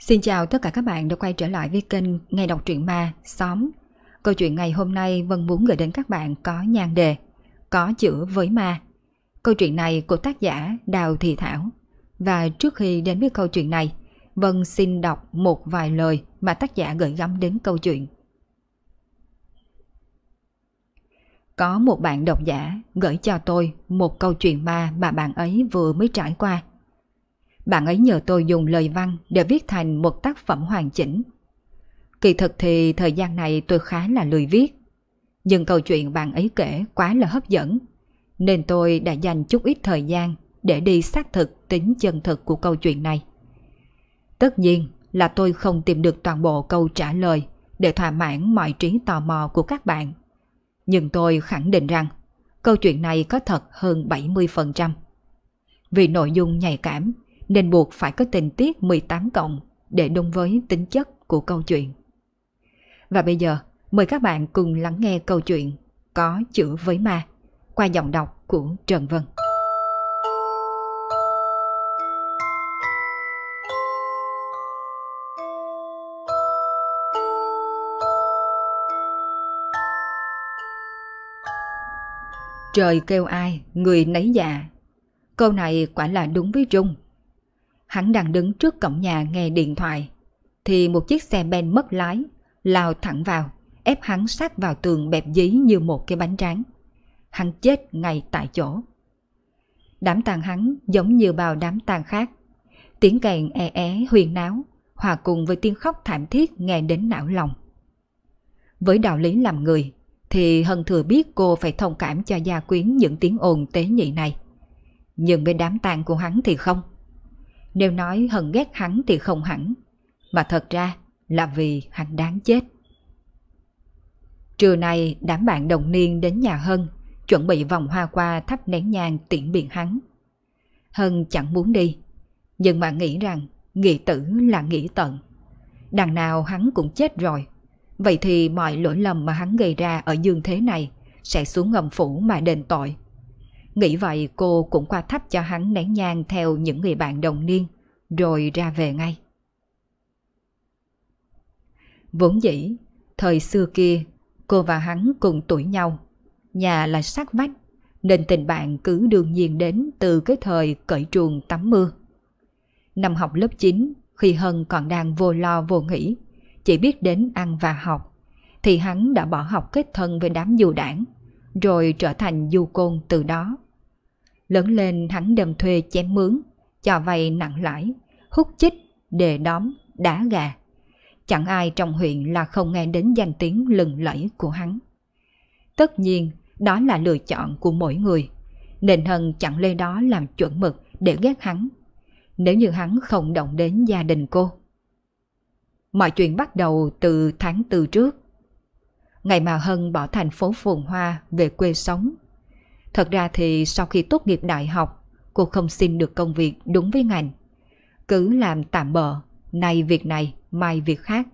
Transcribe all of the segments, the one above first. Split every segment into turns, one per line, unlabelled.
Xin chào tất cả các bạn đã quay trở lại với kênh Nghe đọc truyện ma, xóm. Câu chuyện ngày hôm nay Vân muốn gửi đến các bạn có nhan đề, có chữa với ma. Câu chuyện này của tác giả Đào Thị Thảo. Và trước khi đến với câu chuyện này, Vân xin đọc một vài lời mà tác giả gửi gắm đến câu chuyện. Có một bạn độc giả gửi cho tôi một câu chuyện ma mà bạn ấy vừa mới trải qua. Bạn ấy nhờ tôi dùng lời văn để viết thành một tác phẩm hoàn chỉnh. Kỳ thực thì thời gian này tôi khá là lười viết. Nhưng câu chuyện bạn ấy kể quá là hấp dẫn. Nên tôi đã dành chút ít thời gian để đi xác thực tính chân thực của câu chuyện này. Tất nhiên là tôi không tìm được toàn bộ câu trả lời để thỏa mãn mọi trí tò mò của các bạn. Nhưng tôi khẳng định rằng câu chuyện này có thật hơn 70%. Vì nội dung nhạy cảm nên buộc phải có tình tiết 18 cộng để đúng với tính chất của câu chuyện. Và bây giờ, mời các bạn cùng lắng nghe câu chuyện Có chữ với ma qua giọng đọc của Trần Vân. Trời kêu ai, người nấy dạ. Câu này quả là đúng với Trung. Hắn đang đứng trước cổng nhà nghe điện thoại. Thì một chiếc xe ben mất lái, lao thẳng vào, ép hắn sát vào tường bẹp dí như một cái bánh tráng. Hắn chết ngay tại chỗ. Đám tàn hắn giống như bao đám tàn khác. Tiếng kèn e é huyền náo, hòa cùng với tiếng khóc thảm thiết nghe đến não lòng. Với đạo lý làm người, thì Hân thừa biết cô phải thông cảm cho gia quyến những tiếng ồn tế nhị này. Nhưng bên đám tang của hắn thì không. Nếu nói hận ghét hắn thì không hẳn, mà thật ra là vì hắn đáng chết. Trưa nay đám bạn đồng niên đến nhà Hân, chuẩn bị vòng hoa qua thắp nén nhang tiễn biệt hắn. Hân chẳng muốn đi, nhưng mà nghĩ rằng nghị tử là nghĩ tận. Đằng nào hắn cũng chết rồi, vậy thì mọi lỗi lầm mà hắn gây ra ở dương thế này sẽ xuống ngầm phủ mà đền tội. Nghĩ vậy cô cũng qua thắp cho hắn nén nhang theo những người bạn đồng niên, rồi ra về ngay. Vốn dĩ, thời xưa kia, cô và hắn cùng tuổi nhau, nhà là sát vách, nên tình bạn cứ đương nhiên đến từ cái thời cởi truồng tắm mưa. Năm học lớp 9, khi Hân còn đang vô lo vô nghĩ, chỉ biết đến ăn và học, thì hắn đã bỏ học kết thân với đám dù đảng, rồi trở thành du côn từ đó. Lớn lên hắn đâm thuê chém mướn, cho vay nặng lãi, hút chích, đề đóm, đá gà. Chẳng ai trong huyện là không nghe đến danh tiếng lừng lẫy của hắn. Tất nhiên, đó là lựa chọn của mỗi người, nên Hân chẳng lê đó làm chuẩn mực để ghét hắn. Nếu như hắn không động đến gia đình cô. Mọi chuyện bắt đầu từ tháng tư trước. Ngày mà Hân bỏ thành phố Phồn Hoa về quê sống. Thật ra thì sau khi tốt nghiệp đại học, cô không xin được công việc đúng với ngành. Cứ làm tạm bợ, nay việc này, mai việc khác,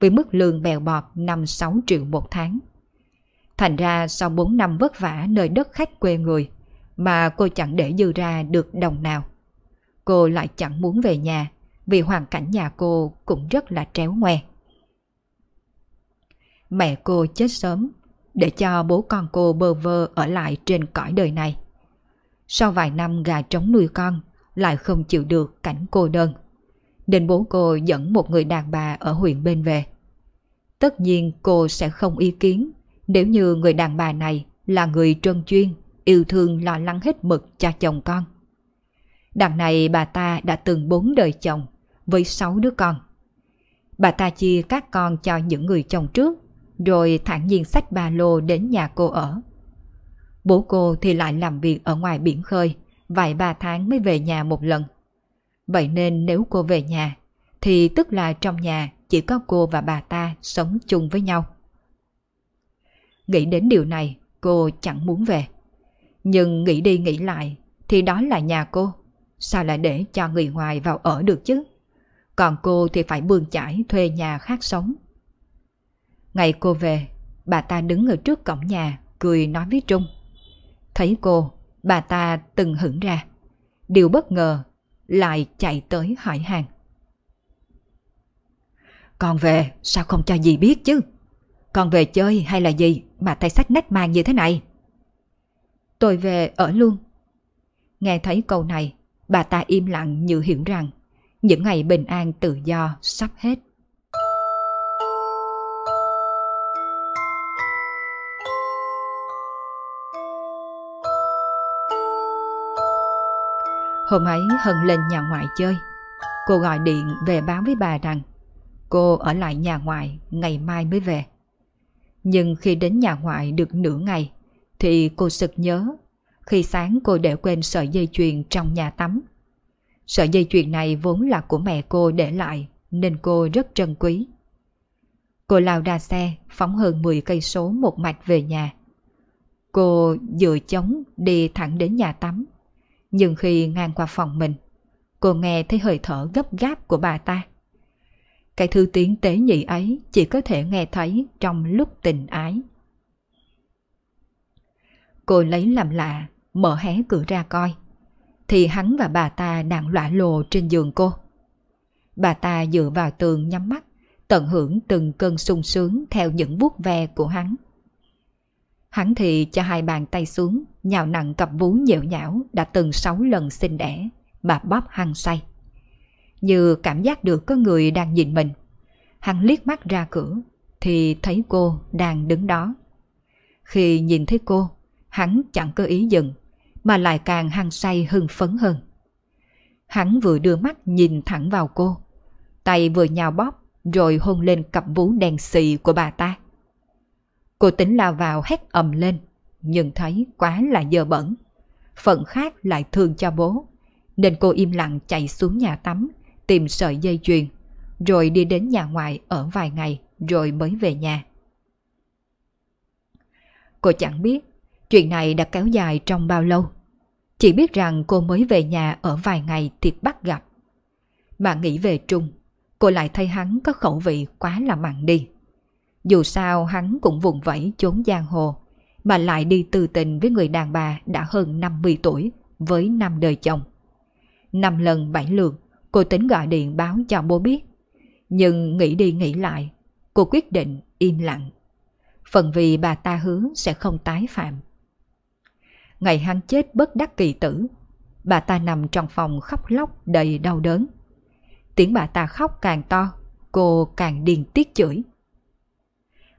với mức lương bèo bọt 5-6 triệu một tháng. Thành ra sau 4 năm vất vả nơi đất khách quê người, mà cô chẳng để dư ra được đồng nào. Cô lại chẳng muốn về nhà, vì hoàn cảnh nhà cô cũng rất là tréo ngoe. Mẹ cô chết sớm, để cho bố con cô bơ vơ ở lại trên cõi đời này. Sau vài năm gà trống nuôi con, lại không chịu được cảnh cô đơn. Nên bố cô dẫn một người đàn bà ở huyện bên về. Tất nhiên cô sẽ không ý kiến nếu như người đàn bà này là người trân chuyên, yêu thương lo lắng hết mực cho chồng con. Đằng này bà ta đã từng bốn đời chồng với sáu đứa con. Bà ta chia các con cho những người chồng trước, rồi thản nhiên xách ba lô đến nhà cô ở. Bố cô thì lại làm việc ở ngoài biển khơi, vài ba tháng mới về nhà một lần. Vậy nên nếu cô về nhà, thì tức là trong nhà chỉ có cô và bà ta sống chung với nhau. Nghĩ đến điều này, cô chẳng muốn về. Nhưng nghĩ đi nghĩ lại, thì đó là nhà cô. Sao lại để cho người ngoài vào ở được chứ? Còn cô thì phải bươn chải thuê nhà khác sống. Ngày cô về, bà ta đứng ở trước cổng nhà, cười nói với Trung. Thấy cô, bà ta từng hững ra. Điều bất ngờ, lại chạy tới hỏi hàng. Con về sao không cho dì biết chứ? Con về chơi hay là gì mà tay sách nách mang như thế này? Tôi về ở luôn. Nghe thấy câu này, bà ta im lặng như hiểu rằng những ngày bình an tự do sắp hết. Hôm ấy Hân lên nhà ngoại chơi. Cô gọi điện về báo với bà rằng, cô ở lại nhà ngoại, ngày mai mới về. Nhưng khi đến nhà ngoại được nửa ngày, thì cô sực nhớ, khi sáng cô để quên sợi dây chuyền trong nhà tắm. Sợi dây chuyền này vốn là của mẹ cô để lại, nên cô rất trân quý. Cô lao ra xe, phóng hơn 10 cây số một mạch về nhà. Cô dựa chống đi thẳng đến nhà tắm. Nhưng khi ngang qua phòng mình, cô nghe thấy hơi thở gấp gáp của bà ta. Cái thư tiếng tế nhị ấy chỉ có thể nghe thấy trong lúc tình ái. Cô lấy làm lạ, mở hé cửa ra coi. Thì hắn và bà ta đang lõa lồ trên giường cô. Bà ta dựa vào tường nhắm mắt, tận hưởng từng cơn sung sướng theo những vuốt ve của hắn. Hắn thì cho hai bàn tay xuống, nhào nặng cặp vú nhẹo nhão đã từng sáu lần sinh đẻ, mà bóp hăng say. Như cảm giác được có người đang nhìn mình. Hắn liếc mắt ra cửa, thì thấy cô đang đứng đó. Khi nhìn thấy cô, hắn chẳng cơ ý dừng, mà lại càng hăng say hưng phấn hơn. Hắn vừa đưa mắt nhìn thẳng vào cô, tay vừa nhào bóp rồi hôn lên cặp vú đèn xì của bà ta. Cô tính lao vào hét ầm lên, nhưng thấy quá là dơ bẩn. Phận khác lại thương cho bố, nên cô im lặng chạy xuống nhà tắm, tìm sợi dây chuyền, rồi đi đến nhà ngoại ở vài ngày, rồi mới về nhà. Cô chẳng biết chuyện này đã kéo dài trong bao lâu. Chỉ biết rằng cô mới về nhà ở vài ngày thì bắt gặp. Mà nghĩ về Trung, cô lại thấy hắn có khẩu vị quá là mặn đi. Dù sao hắn cũng vùng vẫy trốn giang hồ, mà lại đi tư tình với người đàn bà đã hơn 50 tuổi, với năm đời chồng. Năm lần bảy lượt, cô tính gọi điện báo cho bố biết. Nhưng nghĩ đi nghĩ lại, cô quyết định im lặng. Phần vì bà ta hứa sẽ không tái phạm. Ngày hắn chết bất đắc kỳ tử, bà ta nằm trong phòng khóc lóc đầy đau đớn. Tiếng bà ta khóc càng to, cô càng điên tiết chửi.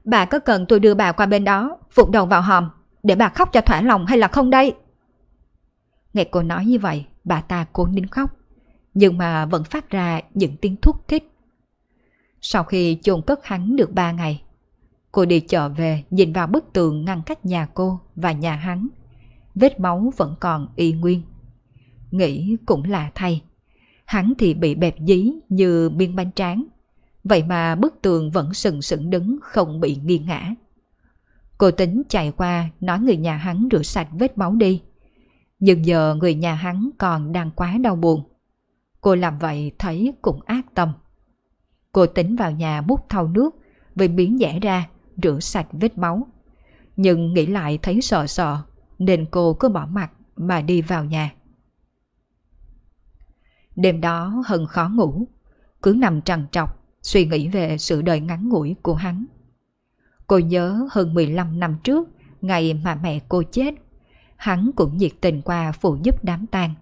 Bà có cần tôi đưa bà qua bên đó, phục đầu vào hòm, để bà khóc cho thỏa lòng hay là không đây? Nghe cô nói như vậy, bà ta cố nín khóc, nhưng mà vẫn phát ra những tiếng thúc thích. Sau khi chôn cất hắn được ba ngày, cô đi chợ về nhìn vào bức tường ngăn cách nhà cô và nhà hắn. Vết máu vẫn còn y nguyên. Nghĩ cũng là thay. Hắn thì bị bẹp dí như biên bánh tráng Vậy mà bức tường vẫn sừng sững đứng không bị nghiêng ngã. Cô tính chạy qua nói người nhà hắn rửa sạch vết máu đi. Nhưng giờ người nhà hắn còn đang quá đau buồn. Cô làm vậy thấy cũng ác tâm. Cô tính vào nhà múc thau nước với miếng dẻ ra rửa sạch vết máu. Nhưng nghĩ lại thấy sợ sợ nên cô cứ bỏ mặt mà đi vào nhà. Đêm đó Hân khó ngủ, cứ nằm trằn trọc suy nghĩ về sự đời ngắn ngủi của hắn. Cô nhớ hơn 15 năm trước, ngày mà mẹ cô chết, hắn cũng nhiệt tình qua phụ giúp đám tang.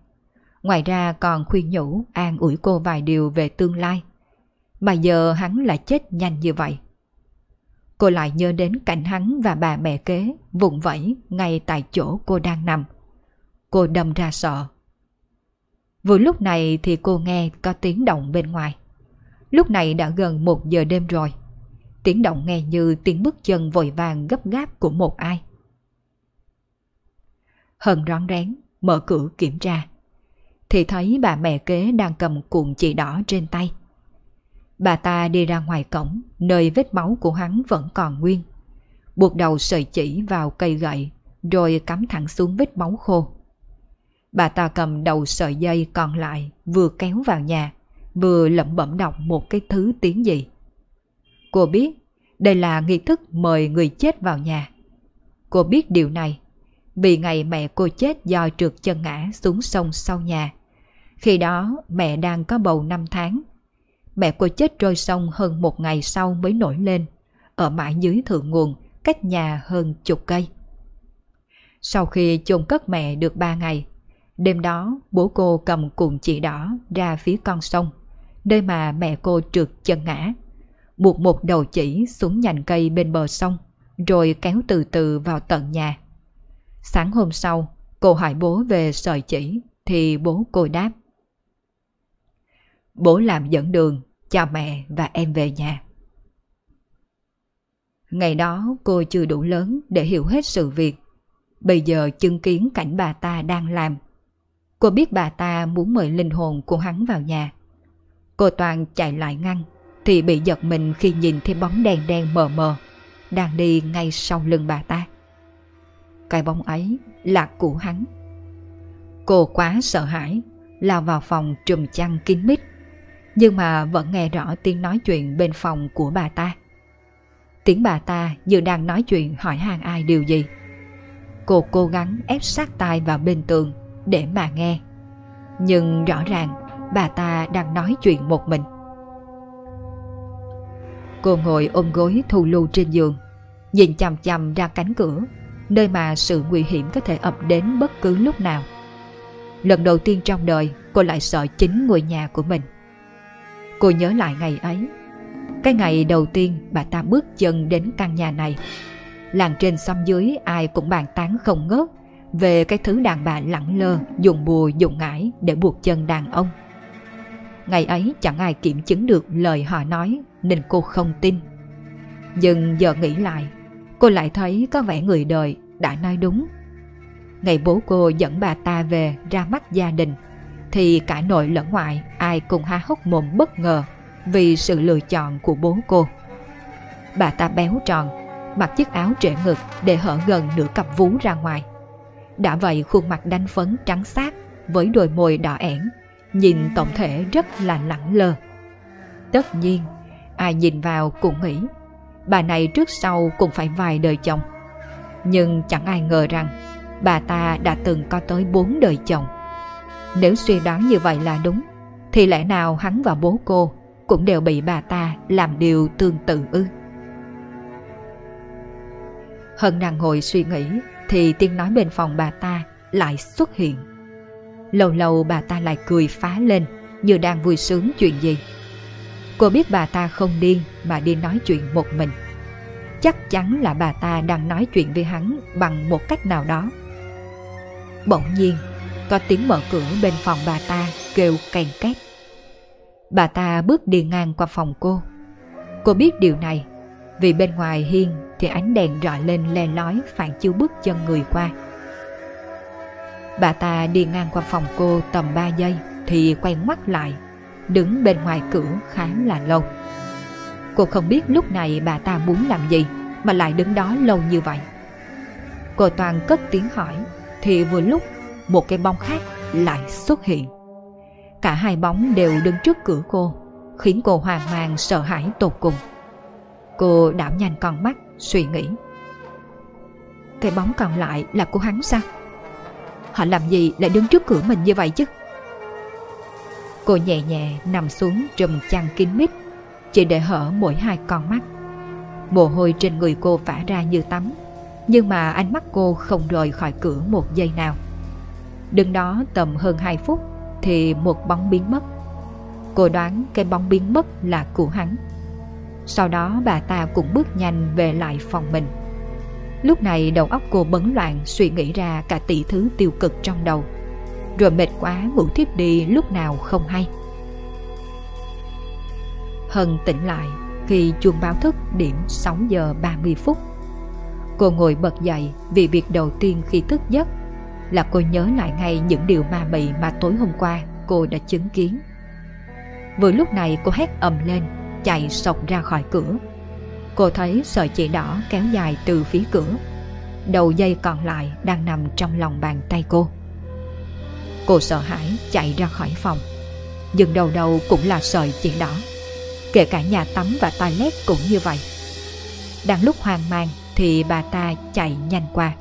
Ngoài ra còn khuyên nhủ an ủi cô vài điều về tương lai. Mà giờ hắn lại chết nhanh như vậy. Cô lại nhớ đến cảnh hắn và bà mẹ kế vùng vẫy ngay tại chỗ cô đang nằm. Cô đâm ra sợ. Vừa lúc này thì cô nghe có tiếng động bên ngoài. Lúc này đã gần một giờ đêm rồi. Tiếng động nghe như tiếng bước chân vội vàng gấp gáp của một ai. Hân rón rén, mở cửa kiểm tra. Thì thấy bà mẹ kế đang cầm cuộn chỉ đỏ trên tay. Bà ta đi ra ngoài cổng, nơi vết máu của hắn vẫn còn nguyên. Buộc đầu sợi chỉ vào cây gậy, rồi cắm thẳng xuống vết máu khô. Bà ta cầm đầu sợi dây còn lại, vừa kéo vào nhà, vừa lẩm bẩm đọc một cái thứ tiếng gì. Cô biết đây là nghi thức mời người chết vào nhà. Cô biết điều này vì ngày mẹ cô chết do trượt chân ngã xuống sông sau nhà. Khi đó mẹ đang có bầu 5 tháng. mẹ cô chết trôi sông hơn một ngày sau mới nổi lên, ở mãi dưới thượng nguồn, cách nhà hơn chục cây. Sau khi chôn cất mẹ được ba ngày, đêm đó bố cô cầm cuộn chỉ đỏ ra phía con sông, nơi mà mẹ cô trượt chân ngã, buộc một đầu chỉ xuống nhành cây bên bờ sông, rồi kéo từ từ vào tận nhà. Sáng hôm sau, cô hỏi bố về sợi chỉ, thì bố cô đáp. Bố làm dẫn đường, chào mẹ và em về nhà. Ngày đó cô chưa đủ lớn để hiểu hết sự việc. Bây giờ chứng kiến cảnh bà ta đang làm. Cô biết bà ta muốn mời linh hồn của hắn vào nhà. Cô Toàn chạy lại ngăn thì bị giật mình khi nhìn thấy bóng đèn đen mờ mờ đang đi ngay sau lưng bà ta. Cái bóng ấy là của hắn. Cô quá sợ hãi, lao vào phòng trùm chăn kín mít, nhưng mà vẫn nghe rõ tiếng nói chuyện bên phòng của bà ta. Tiếng bà ta như đang nói chuyện hỏi hàng ai điều gì. Cô cố gắng ép sát tai vào bên tường để mà nghe. Nhưng rõ ràng bà ta đang nói chuyện một mình. Cô ngồi ôm gối thu lưu trên giường, nhìn chằm chằm ra cánh cửa, nơi mà sự nguy hiểm có thể ập đến bất cứ lúc nào. Lần đầu tiên trong đời cô lại sợ chính ngôi nhà của mình. Cô nhớ lại ngày ấy. Cái ngày đầu tiên bà ta bước chân đến căn nhà này. Làng trên xóm dưới ai cũng bàn tán không ngớt về cái thứ đàn bà lẳng lơ, dùng bùa dùng ngải để buộc chân đàn ông. Ngày ấy chẳng ai kiểm chứng được lời họ nói nên cô không tin. Nhưng giờ nghĩ lại, cô lại thấy có vẻ người đời đã nói đúng. Ngày bố cô dẫn bà ta về ra mắt gia đình, thì cả nội lẫn ngoại ai cũng há hốc mồm bất ngờ vì sự lựa chọn của bố cô. Bà ta béo tròn, mặc chiếc áo trễ ngực để hở gần nửa cặp vú ra ngoài. Đã vậy khuôn mặt đanh phấn trắng xác với đôi môi đỏ ẻn, nhìn tổng thể rất là lẳng lơ. Tất nhiên, ai nhìn vào cũng nghĩ bà này trước sau cũng phải vài đời chồng. Nhưng chẳng ai ngờ rằng bà ta đã từng có tới bốn đời chồng. Nếu suy đoán như vậy là đúng, thì lẽ nào hắn và bố cô cũng đều bị bà ta làm điều tương tự ư? Hân đang ngồi suy nghĩ thì tiếng nói bên phòng bà ta lại xuất hiện. Lâu lâu bà ta lại cười phá lên như đang vui sướng chuyện gì. Cô biết bà ta không điên mà đi nói chuyện một mình. Chắc chắn là bà ta đang nói chuyện với hắn bằng một cách nào đó. Bỗng nhiên, có tiếng mở cửa bên phòng bà ta kêu cành két. Bà ta bước đi ngang qua phòng cô. Cô biết điều này, vì bên ngoài hiên thì ánh đèn rọi lên le lói phản chiếu bước chân người qua. Bà ta đi ngang qua phòng cô tầm 3 giây thì quay ngoắt lại, đứng bên ngoài cửa khá là lâu. Cô không biết lúc này bà ta muốn làm gì mà lại đứng đó lâu như vậy. Cô Toàn cất tiếng hỏi thì vừa lúc một cái bóng khác lại xuất hiện. Cả hai bóng đều đứng trước cửa cô, khiến cô hoang mang sợ hãi tột cùng. Cô đảo nhanh con mắt, suy nghĩ. Cái bóng còn lại là của hắn sao? Họ làm gì lại đứng trước cửa mình như vậy chứ? Cô nhẹ nhẹ nằm xuống trùm chăn kín mít, chỉ để hở mỗi hai con mắt. Mồ hôi trên người cô phả ra như tắm, nhưng mà ánh mắt cô không rời khỏi cửa một giây nào. Đứng đó tầm hơn 2 phút thì một bóng biến mất. Cô đoán cái bóng biến mất là của hắn. Sau đó bà ta cũng bước nhanh về lại phòng mình. Lúc này đầu óc cô bấn loạn suy nghĩ ra cả tỷ thứ tiêu cực trong đầu. Rồi mệt quá ngủ thiếp đi lúc nào không hay. Hân tỉnh lại khi chuông báo thức điểm 6 giờ 30 phút. Cô ngồi bật dậy vì việc đầu tiên khi thức giấc là cô nhớ lại ngay những điều ma mị mà tối hôm qua cô đã chứng kiến. Vừa lúc này cô hét ầm lên, chạy sọc ra khỏi cửa. Cô thấy sợi chỉ đỏ kéo dài từ phía cửa. Đầu dây còn lại đang nằm trong lòng bàn tay cô. Cô sợ hãi chạy ra khỏi phòng. Nhưng đầu đầu cũng là sợi chỉ đỏ. Kể cả nhà tắm và toilet cũng như vậy. Đang lúc hoang mang thì bà ta chạy nhanh qua.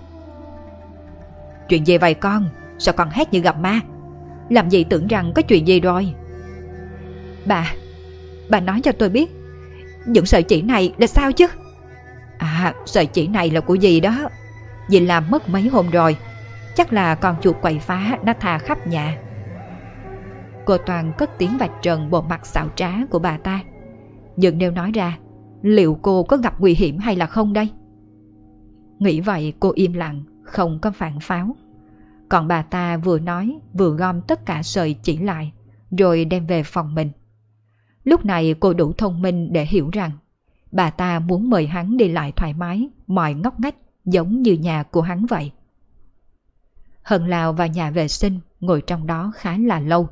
Chuyện gì vậy con? Sao con hét như gặp ma? Làm gì tưởng rằng có chuyện gì rồi? Bà, bà nói cho tôi biết. Những sợi chỉ này là sao chứ? À, sợi chỉ này là của gì đó. Dì làm mất mấy hôm rồi. Chắc là con chuột quậy phá nó thà khắp nhà. Cô Toàn cất tiếng vạch trần bộ mặt xạo trá của bà ta. Nhưng nếu nói ra, liệu cô có gặp nguy hiểm hay là không đây? Nghĩ vậy cô im lặng, không có phản pháo. Còn bà ta vừa nói vừa gom tất cả sợi chỉ lại, rồi đem về phòng mình. Lúc này cô đủ thông minh để hiểu rằng bà ta muốn mời hắn đi lại thoải mái, mọi ngóc ngách giống như nhà của hắn vậy. Hân Lào và nhà vệ sinh ngồi trong đó khá là lâu,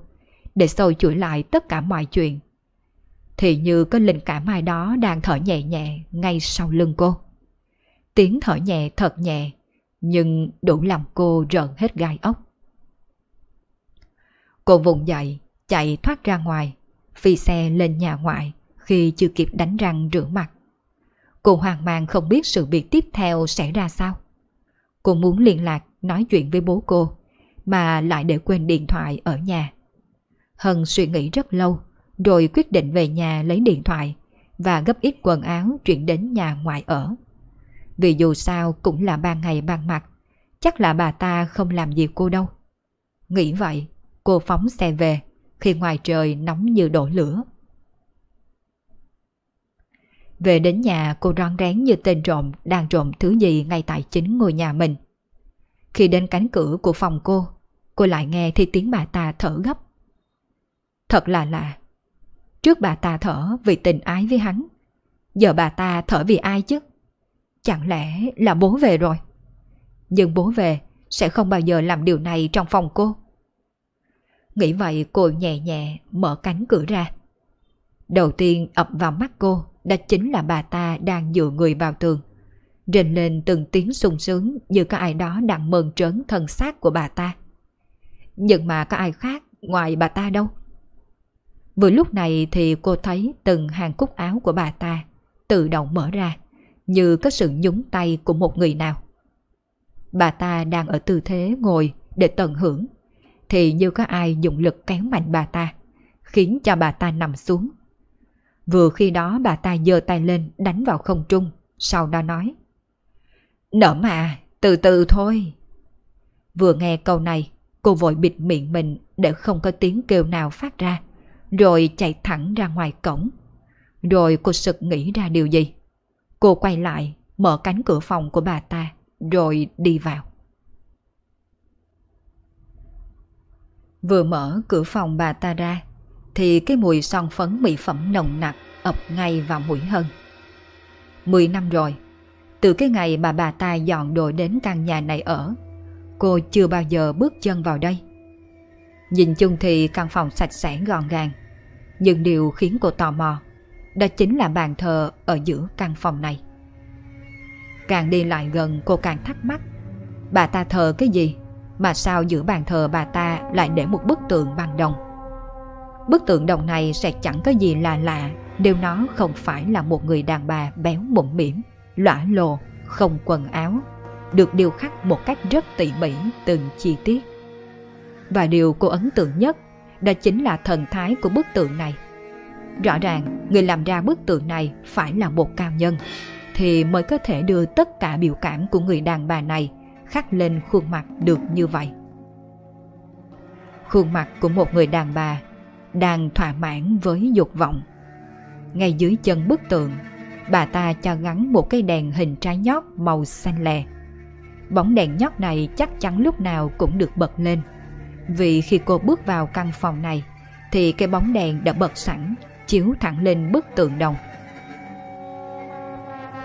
để sâu chuỗi lại tất cả mọi chuyện. Thì như có linh cảm ai đó đang thở nhẹ nhẹ ngay sau lưng cô. Tiếng thở nhẹ thật nhẹ, nhưng đủ làm cô rợn hết gai ốc. Cô vùng dậy, chạy thoát ra ngoài, phi xe lên nhà ngoại khi chưa kịp đánh răng rửa mặt. Cô hoang mang không biết sự việc tiếp theo sẽ ra sao. Cô muốn liên lạc nói chuyện với bố cô, mà lại để quên điện thoại ở nhà. Hân suy nghĩ rất lâu, rồi quyết định về nhà lấy điện thoại và gấp ít quần áo chuyển đến nhà ngoại ở. Vì dù sao cũng là ban ngày ban mặt, chắc là bà ta không làm gì cô đâu. Nghĩ vậy, cô phóng xe về khi ngoài trời nóng như đổ lửa. Về đến nhà cô rón rén như tên trộm đang trộm thứ gì ngay tại chính ngôi nhà mình. Khi đến cánh cửa của phòng cô, cô lại nghe thì tiếng bà ta thở gấp. Thật là lạ. Trước bà ta thở vì tình ái với hắn. Giờ bà ta thở vì ai chứ? Chẳng lẽ là bố về rồi? Nhưng bố về sẽ không bao giờ làm điều này trong phòng cô. Nghĩ vậy cô nhẹ nhẹ mở cánh cửa ra. Đầu tiên ập vào mắt cô đã chính là bà ta đang dựa người vào tường. Rình lên từng tiếng sung sướng như có ai đó đang mơn trớn thân xác của bà ta. Nhưng mà có ai khác ngoài bà ta đâu. Vừa lúc này thì cô thấy từng hàng cúc áo của bà ta tự động mở ra, như có sự nhúng tay của một người nào. Bà ta đang ở tư thế ngồi để tận hưởng, thì như có ai dùng lực kéo mạnh bà ta, khiến cho bà ta nằm xuống. Vừa khi đó bà ta giơ tay lên đánh vào không trung, sau đó nói Nở mà, từ từ thôi. Vừa nghe câu này, cô vội bịt miệng mình để không có tiếng kêu nào phát ra rồi chạy thẳng ra ngoài cổng. Rồi cô sực nghĩ ra điều gì. Cô quay lại, mở cánh cửa phòng của bà ta, rồi đi vào. Vừa mở cửa phòng bà ta ra, thì cái mùi son phấn mỹ phẩm nồng nặc ập ngay vào mũi hơn. Mười năm rồi, từ cái ngày bà bà ta dọn đồ đến căn nhà này ở, cô chưa bao giờ bước chân vào đây. Nhìn chung thì căn phòng sạch sẽ gọn gàng, nhưng điều khiến cô tò mò Đó chính là bàn thờ ở giữa căn phòng này Càng đi lại gần cô càng thắc mắc Bà ta thờ cái gì mà sao giữa bàn thờ bà ta lại để một bức tượng bằng đồng Bức tượng đồng này sẽ chẳng có gì là lạ Nếu nó không phải là một người đàn bà béo mụn mỉm Lõa lồ, không quần áo Được điêu khắc một cách rất tỉ mỉ từng chi tiết Và điều cô ấn tượng nhất đó chính là thần thái của bức tượng này. Rõ ràng, người làm ra bức tượng này phải là một cao nhân, thì mới có thể đưa tất cả biểu cảm của người đàn bà này khắc lên khuôn mặt được như vậy. Khuôn mặt của một người đàn bà đang thỏa mãn với dục vọng. Ngay dưới chân bức tượng, bà ta cho gắn một cây đèn hình trái nhót màu xanh lè. Bóng đèn nhót này chắc chắn lúc nào cũng được bật lên – vì khi cô bước vào căn phòng này thì cái bóng đèn đã bật sẵn, chiếu thẳng lên bức tượng đồng.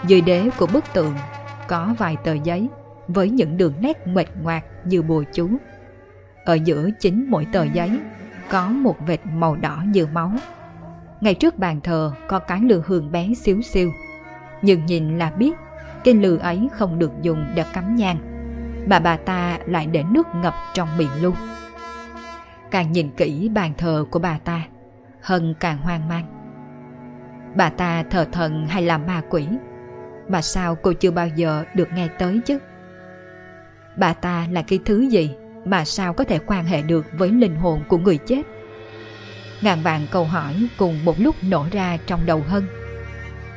Dưới đế của bức tượng có vài tờ giấy với những đường nét mệt ngoạc như bùa chú. Ở giữa chính mỗi tờ giấy có một vệt màu đỏ như máu. Ngay trước bàn thờ có cái lư hương bé xíu xiu. Nhưng nhìn là biết cái lư ấy không được dùng để cắm nhang. Mà bà ta lại để nước ngập trong miệng luôn. Càng nhìn kỹ bàn thờ của bà ta, Hân càng hoang mang Bà ta thờ thần hay là ma quỷ Mà sao cô chưa bao giờ được nghe tới chứ Bà ta là cái thứ gì Mà sao có thể quan hệ được với linh hồn của người chết Ngàn vạn câu hỏi cùng một lúc nổ ra trong đầu Hân.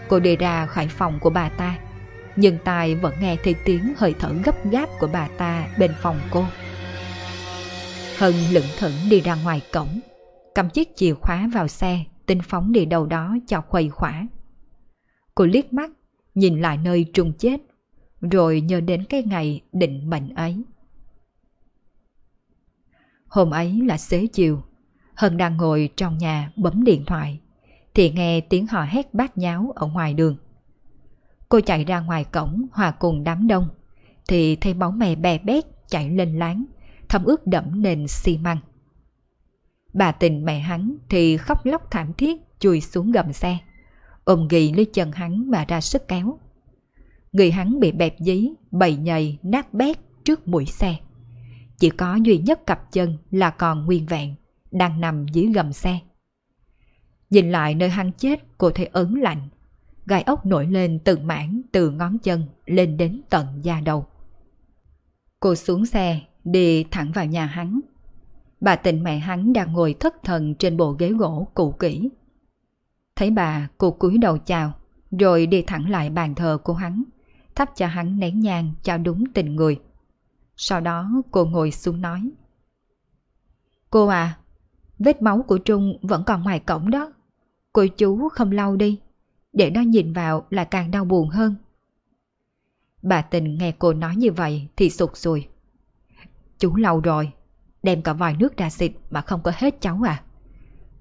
Cô đi ra khỏi phòng của bà ta, nhưng tai vẫn nghe thấy tiếng hơi thở gấp gáp của bà ta bên phòng cô. Hân lững thững đi ra ngoài cổng, cầm chiếc chìa khóa vào xe, tinh phóng đi đâu đó cho khuây khỏa. Cô liếc mắt, nhìn lại nơi trùng chết, rồi nhớ đến cái ngày định mệnh ấy. Hôm ấy là xế chiều, Hân đang ngồi trong nhà bấm điện thoại, thì nghe tiếng họ hét bát nháo ở ngoài đường. Cô chạy ra ngoài cổng hòa cùng đám đông, thì thấy bóng mè bè bét chạy lên láng, thấm ướt đẫm nền xi măng. Bà tình mẹ hắn thì khóc lóc thảm thiết chui xuống gầm xe, ôm ghì lấy chân hắn mà ra sức kéo. Người hắn bị bẹp dí, bầy nhầy, nát bét trước mũi xe. Chỉ có duy nhất cặp chân là còn nguyên vẹn, đang nằm dưới gầm xe. Nhìn lại nơi hắn chết, cô thấy ớn lạnh. Gai ốc nổi lên từng mảng từ ngón chân lên đến tận da đầu. Cô xuống xe, đi thẳng vào nhà hắn. Bà tình mẹ hắn đang ngồi thất thần trên bộ ghế gỗ cũ kỹ. Thấy bà, cô cúi đầu chào, rồi đi thẳng lại bàn thờ của hắn, thắp cho hắn nén nhang cho đúng tình người. Sau đó cô ngồi xuống nói. Cô à, vết máu của Trung vẫn còn ngoài cổng đó. Cô chú không lau đi, để nó nhìn vào là càng đau buồn hơn. Bà tình nghe cô nói như vậy thì sụt sùi. Chú lau rồi, đem cả vòi nước ra xịt mà không có hết cháu à.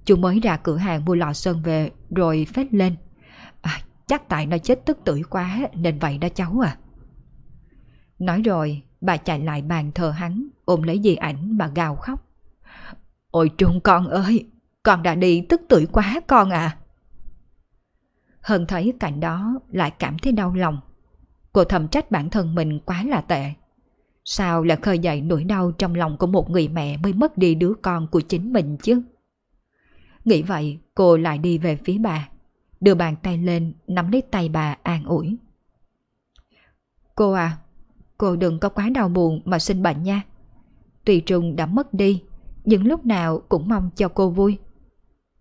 Chú mới ra cửa hàng mua lò sơn về rồi phết lên. Chắc tại nó chết tức tuổi quá nên vậy đó cháu à. Nói rồi, bà chạy lại bàn thờ hắn, ôm lấy di ảnh mà gào khóc. Ôi Trung con ơi, con đã đi tức tuổi quá con à. Hân thấy cảnh đó lại cảm thấy đau lòng. Cô thầm trách bản thân mình quá là tệ. Sao lại khơi dậy nỗi đau trong lòng của một người mẹ mới mất đi đứa con của chính mình chứ? Nghĩ vậy, cô lại đi về phía bà, đưa bàn tay lên nắm lấy tay bà an ủi. Cô à, cô đừng có quá đau buồn mà sinh bệnh nha. Tùy trùng đã mất đi, nhưng lúc nào cũng mong cho cô vui.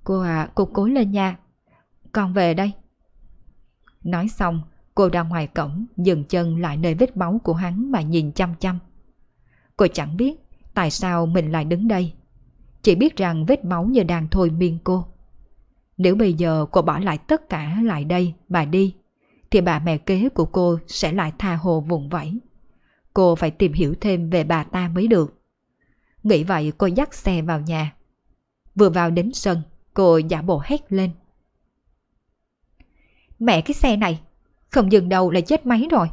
Cô à, cô cố lên nha. Con về đây. Nói xong, cô ra ngoài cổng, dừng chân lại nơi vết máu của hắn mà nhìn chăm chăm. Cô chẳng biết tại sao mình lại đứng đây. Chỉ biết rằng vết máu như đang thôi miên cô. Nếu bây giờ cô bỏ lại tất cả lại đây mà đi, thì bà mẹ kế của cô sẽ lại tha hồ vùng vẫy. Cô phải tìm hiểu thêm về bà ta mới được. Nghĩ vậy cô dắt xe vào nhà. Vừa vào đến sân, cô giả bộ hét lên. Mẹ cái xe này, không dừng đầu là chết máy rồi.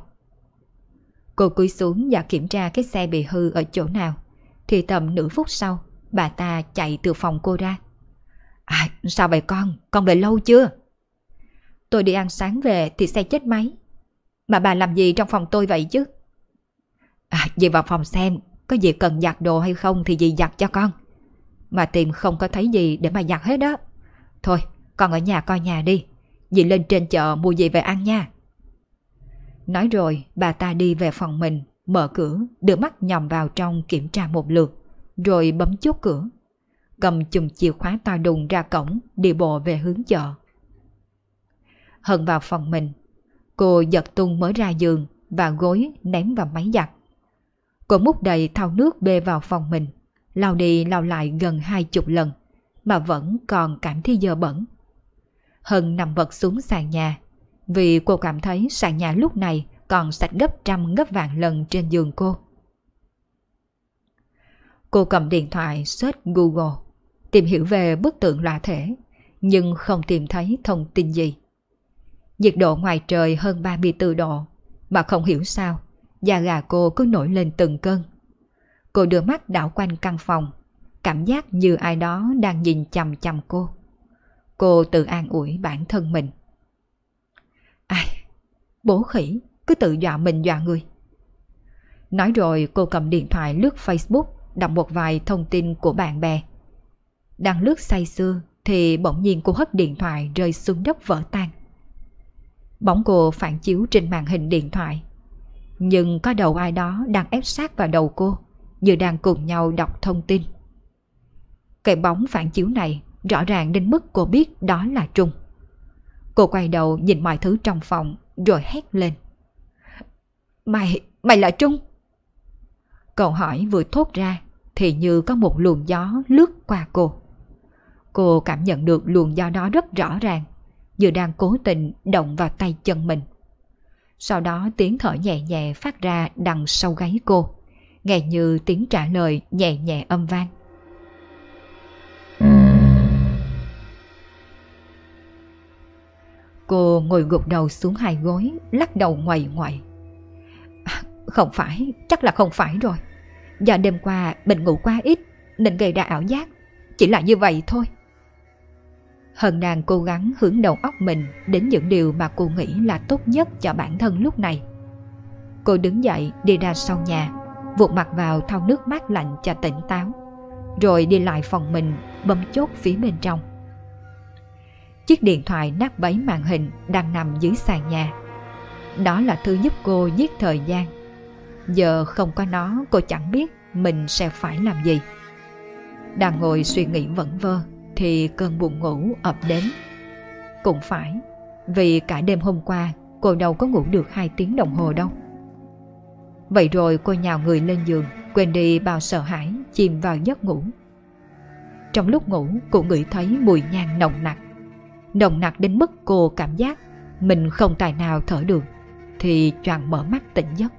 Cô cúi xuống và kiểm tra cái xe bị hư ở chỗ nào. Thì tầm nửa phút sau, bà ta chạy từ phòng cô ra. À, sao vậy con? Con đợi lâu chưa? Tôi đi ăn sáng về thì xe chết máy. Mà bà làm gì trong phòng tôi vậy chứ? À, dì vào phòng xem, có gì cần giặt đồ hay không thì dì giặt cho con. Mà tìm không có thấy gì để mà giặt hết đó. Thôi, con ở nhà coi nhà đi. Dì lên trên chợ mua gì về ăn nha. Nói rồi, bà ta đi về phòng mình, mở cửa, đưa mắt nhòm vào trong kiểm tra một lượt, rồi bấm chốt cửa. Cầm chùm chìa khóa to đùng ra cổng, đi bộ về hướng chợ. hận vào phòng mình, cô giật tung mới ra giường và gối ném vào máy giặt. Cô múc đầy thau nước bê vào phòng mình, lau đi lau lại gần hai chục lần, mà vẫn còn cảm thấy dơ bẩn. Hân nằm vật xuống sàn nhà, vì cô cảm thấy sàn nhà lúc này còn sạch gấp trăm gấp vạn lần trên giường cô. Cô cầm điện thoại search Google, tìm hiểu về bức tượng lạ thể, nhưng không tìm thấy thông tin gì. Nhiệt độ ngoài trời hơn 34 độ, mà không hiểu sao, da gà cô cứ nổi lên từng cơn. Cô đưa mắt đảo quanh căn phòng, cảm giác như ai đó đang nhìn chằm chằm cô. Cô tự an ủi bản thân mình. Ai, bố khỉ, cứ tự dọa mình dọa người. Nói rồi cô cầm điện thoại lướt Facebook đọc một vài thông tin của bạn bè. Đang lướt say sưa thì bỗng nhiên cô hất điện thoại rơi xuống đất vỡ tan. Bóng cô phản chiếu trên màn hình điện thoại. Nhưng có đầu ai đó đang ép sát vào đầu cô, như đang cùng nhau đọc thông tin. Cái bóng phản chiếu này rõ ràng đến mức cô biết đó là Trung. Cô quay đầu nhìn mọi thứ trong phòng rồi hét lên. Mày, mày là Trung? Cậu hỏi vừa thốt ra thì như có một luồng gió lướt qua cô. Cô cảm nhận được luồng gió đó rất rõ ràng, như đang cố tình động vào tay chân mình. Sau đó tiếng thở nhẹ nhẹ phát ra đằng sau gáy cô, nghe như tiếng trả lời nhẹ nhẹ âm vang. Cô ngồi gục đầu xuống hai gối, lắc đầu ngoầy ngoài. Không phải, chắc là không phải rồi. Do đêm qua mình ngủ quá ít nên gây ra ảo giác. Chỉ là như vậy thôi. Hận nàng cố gắng hướng đầu óc mình đến những điều mà cô nghĩ là tốt nhất cho bản thân lúc này. Cô đứng dậy đi ra sau nhà, vụt mặt vào thau nước mát lạnh cho tỉnh táo, rồi đi lại phòng mình bấm chốt phía bên trong. Chiếc điện thoại nát bấy màn hình đang nằm dưới sàn nhà. Đó là thứ giúp cô giết thời gian. Giờ không có nó cô chẳng biết mình sẽ phải làm gì. Đang ngồi suy nghĩ vẩn vơ thì cơn buồn ngủ ập đến. Cũng phải, vì cả đêm hôm qua cô đâu có ngủ được 2 tiếng đồng hồ đâu. Vậy rồi cô nhào người lên giường, quên đi bao sợ hãi, chìm vào giấc ngủ. Trong lúc ngủ, cô ngửi thấy mùi nhang nồng nặc. Nồng nặc đến mức cô cảm giác mình không tài nào thở được, thì choàng mở mắt tỉnh giấc.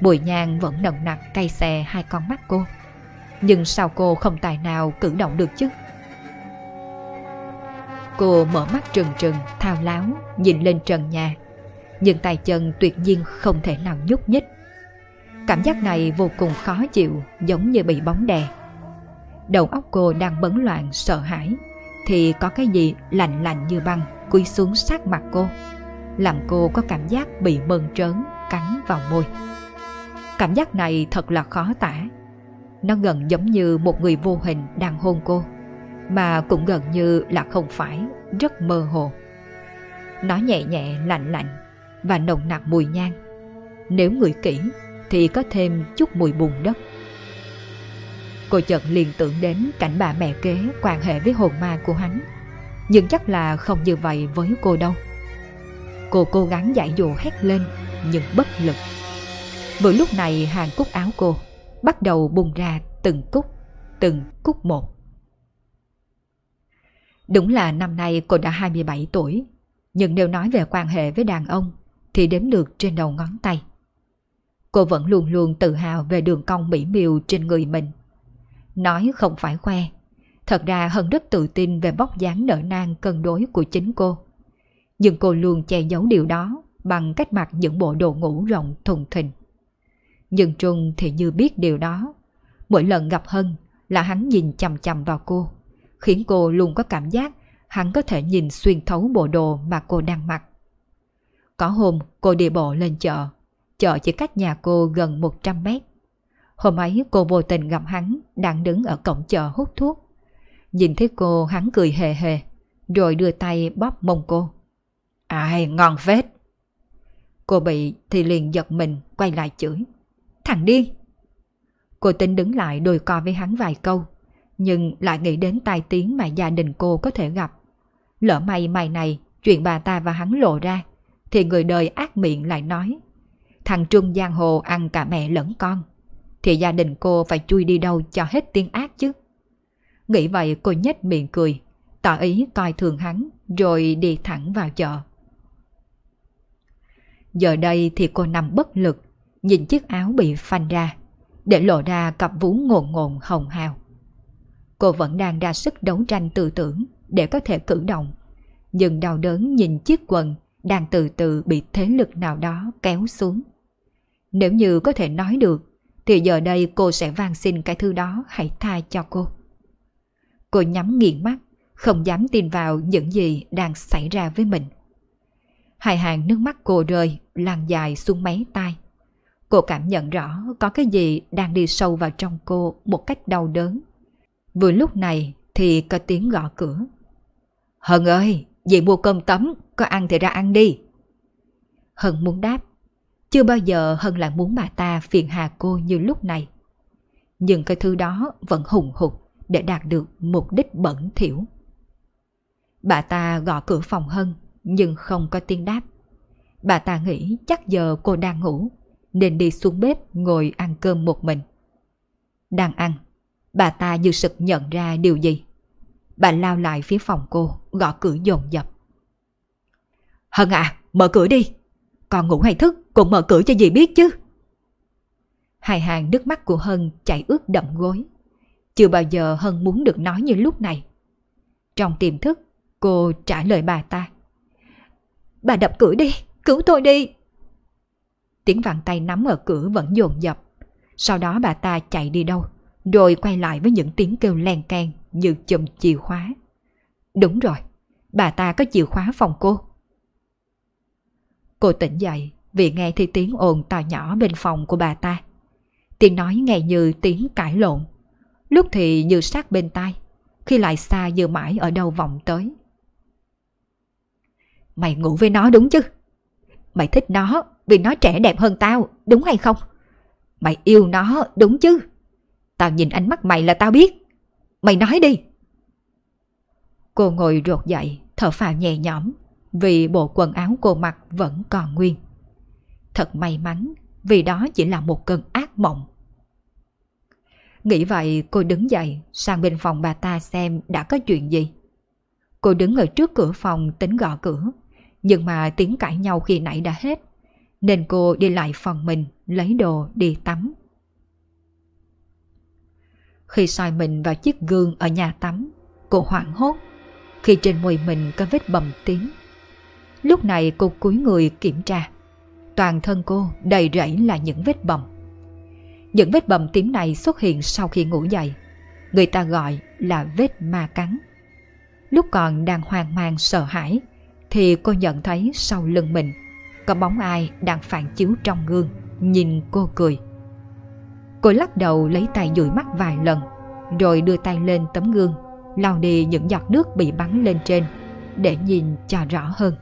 Mùi nhang vẫn nồng nặc cay xè hai con mắt cô. Nhưng sao cô không tài nào cử động được chứ? Cô mở mắt trừng trừng, thao láo, nhìn lên trần nhà. Nhưng tay chân tuyệt nhiên không thể nào nhúc nhích. Cảm giác này vô cùng khó chịu, giống như bị bóng đè. Đầu óc cô đang bấn loạn, sợ hãi, thì có cái gì lạnh lạnh như băng cúi xuống sát mặt cô, làm cô có cảm giác bị mơn trớn, cắn vào môi. Cảm giác này thật là khó tả. Nó gần giống như một người vô hình đang hôn cô mà cũng gần như là không phải, rất mơ hồ. Nó nhẹ nhẹ lạnh lạnh và nồng nặc mùi nhang. Nếu ngửi kỹ thì có thêm chút mùi bùn đất. Cô chợt liền tưởng đến cảnh bà mẹ kế quan hệ với hồn ma của hắn. Nhưng chắc là không như vậy với cô đâu. Cô cố gắng giải dụ hét lên nhưng bất lực. Vừa lúc này hàng cúc áo cô bắt đầu bung ra từng cúc, từng cúc một. Đúng là năm nay cô đã 27 tuổi, nhưng nếu nói về quan hệ với đàn ông thì đếm được trên đầu ngón tay. Cô vẫn luôn luôn tự hào về đường cong mỹ miều trên người mình. Nói không phải khoe, thật ra Hân rất tự tin về bóc dáng nở nang cân đối của chính cô. Nhưng cô luôn che giấu điều đó bằng cách mặc những bộ đồ ngủ rộng thùng thình. Nhưng Trung thì như biết điều đó. Mỗi lần gặp Hân là hắn nhìn chằm chằm vào cô khiến cô luôn có cảm giác hắn có thể nhìn xuyên thấu bộ đồ mà cô đang mặc. Có hôm cô đi bộ lên chợ, chợ chỉ cách nhà cô gần 100 mét. Hôm ấy cô vô tình gặp hắn đang đứng ở cổng chợ hút thuốc. Nhìn thấy cô hắn cười hề hề, rồi đưa tay bóp mông cô. Ai, ngon phết. Cô bị thì liền giật mình quay lại chửi. Thằng điên! Cô tính đứng lại đôi co với hắn vài câu nhưng lại nghĩ đến tai tiếng mà gia đình cô có thể gặp. Lỡ may mày này, chuyện bà ta và hắn lộ ra, thì người đời ác miệng lại nói. Thằng Trung Giang Hồ ăn cả mẹ lẫn con, thì gia đình cô phải chui đi đâu cho hết tiếng ác chứ. Nghĩ vậy cô nhếch miệng cười, tỏ ý coi thường hắn, rồi đi thẳng vào chợ. Giờ đây thì cô nằm bất lực, nhìn chiếc áo bị phanh ra, để lộ ra cặp vú ngồn ngồn hồng hào. Cô vẫn đang ra sức đấu tranh tư tưởng để có thể cử động. Nhưng đau đớn nhìn chiếc quần đang từ từ bị thế lực nào đó kéo xuống. Nếu như có thể nói được, thì giờ đây cô sẽ van xin cái thứ đó hãy tha cho cô. Cô nhắm nghiền mắt, không dám tin vào những gì đang xảy ra với mình. Hai hàng nước mắt cô rơi, lan dài xuống mấy tai. Cô cảm nhận rõ có cái gì đang đi sâu vào trong cô một cách đau đớn. Vừa lúc này thì có tiếng gõ cửa. Hân ơi, dì mua cơm tấm, có ăn thì ra ăn đi. Hân muốn đáp. Chưa bao giờ Hân lại muốn bà ta phiền hà cô như lúc này. Nhưng cái thứ đó vẫn hùng hục, để đạt được mục đích bẩn thỉu. Bà ta gõ cửa phòng Hân nhưng không có tiếng đáp. Bà ta nghĩ chắc giờ cô đang ngủ nên đi xuống bếp ngồi ăn cơm một mình. Đang ăn, bà ta như sực nhận ra điều gì. Bà lao lại phía phòng cô, gõ cửa dồn dập. Hân à, mở cửa đi. Còn ngủ hay thức, cũng mở cửa cho dì biết chứ. Hai hàng nước mắt của Hân chảy ướt đậm gối. Chưa bao giờ Hân muốn được nói như lúc này. Trong tiềm thức, cô trả lời bà ta. Bà đập cửa đi, cứu tôi đi. Tiếng vặn tay nắm ở cửa vẫn dồn dập. Sau đó bà ta chạy đi đâu, rồi quay lại với những tiếng kêu len can như chùm chìa khóa. Đúng rồi, bà ta có chìa khóa phòng cô. Cô tỉnh dậy vì nghe thấy tiếng ồn to nhỏ bên phòng của bà ta. Tiếng nói nghe như tiếng cãi lộn, lúc thì như sát bên tai, khi lại xa như mãi ở đâu vọng tới. Mày ngủ với nó đúng chứ? Mày thích nó vì nó trẻ đẹp hơn tao, đúng hay không? Mày yêu nó, đúng chứ? Tao nhìn ánh mắt mày là tao biết. Mày nói đi. Cô ngồi rột dậy, thở phào nhẹ nhõm, vì bộ quần áo cô mặc vẫn còn nguyên. Thật may mắn vì đó chỉ là một cơn ác mộng. Nghĩ vậy cô đứng dậy sang bên phòng bà ta xem đã có chuyện gì. Cô đứng ở trước cửa phòng tính gõ cửa, nhưng mà tiếng cãi nhau khi nãy đã hết, nên cô đi lại phòng mình lấy đồ đi tắm. Khi soi mình vào chiếc gương ở nhà tắm, cô hoảng hốt khi trên môi mình có vết bầm tím. Lúc này cô cúi người kiểm tra. Toàn thân cô đầy rẫy là những vết bầm. Những vết bầm tím này xuất hiện sau khi ngủ dậy. Người ta gọi là vết ma cắn. Lúc còn đang hoang mang sợ hãi thì cô nhận thấy sau lưng mình có bóng ai đang phản chiếu trong gương nhìn cô cười. Cô lắc đầu lấy tay dụi mắt vài lần, rồi đưa tay lên tấm gương, lau đi những giọt nước bị bắn lên trên, để nhìn cho rõ hơn.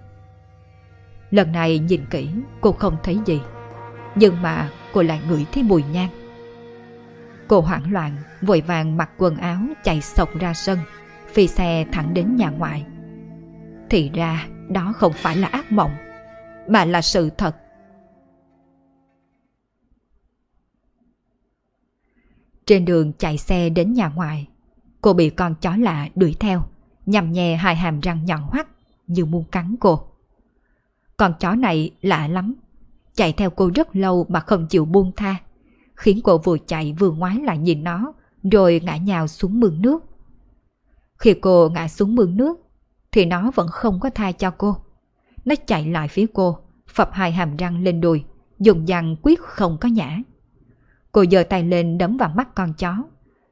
Lần này nhìn kỹ, cô không thấy gì, Nhưng mà cô lại ngửi thấy mùi nhang. Cô hoảng loạn, Vội vàng mặc quần áo chạy sộc ra sân, Phi xe thẳng đến nhà ngoại. Thì ra, đó không phải là ác mộng, Mà là sự thật. Trên đường chạy xe đến nhà ngoại Cô bị con chó lạ đuổi theo Nhằm nhè hai hàm răng nhọn hoắt Như muốn cắn cô con chó này lạ lắm. Chạy theo cô rất lâu mà không chịu buông tha. Khiến cô vừa chạy vừa ngoái lại nhìn nó, rồi ngã nhào xuống mương nước. Khi cô ngã xuống mương nước, thì nó vẫn không có tha cho cô. Nó chạy lại phía cô, phập hai hàm răng lên đùi, dùng dằn quyết không có nhã. Cô giơ tay lên đấm vào mắt con chó.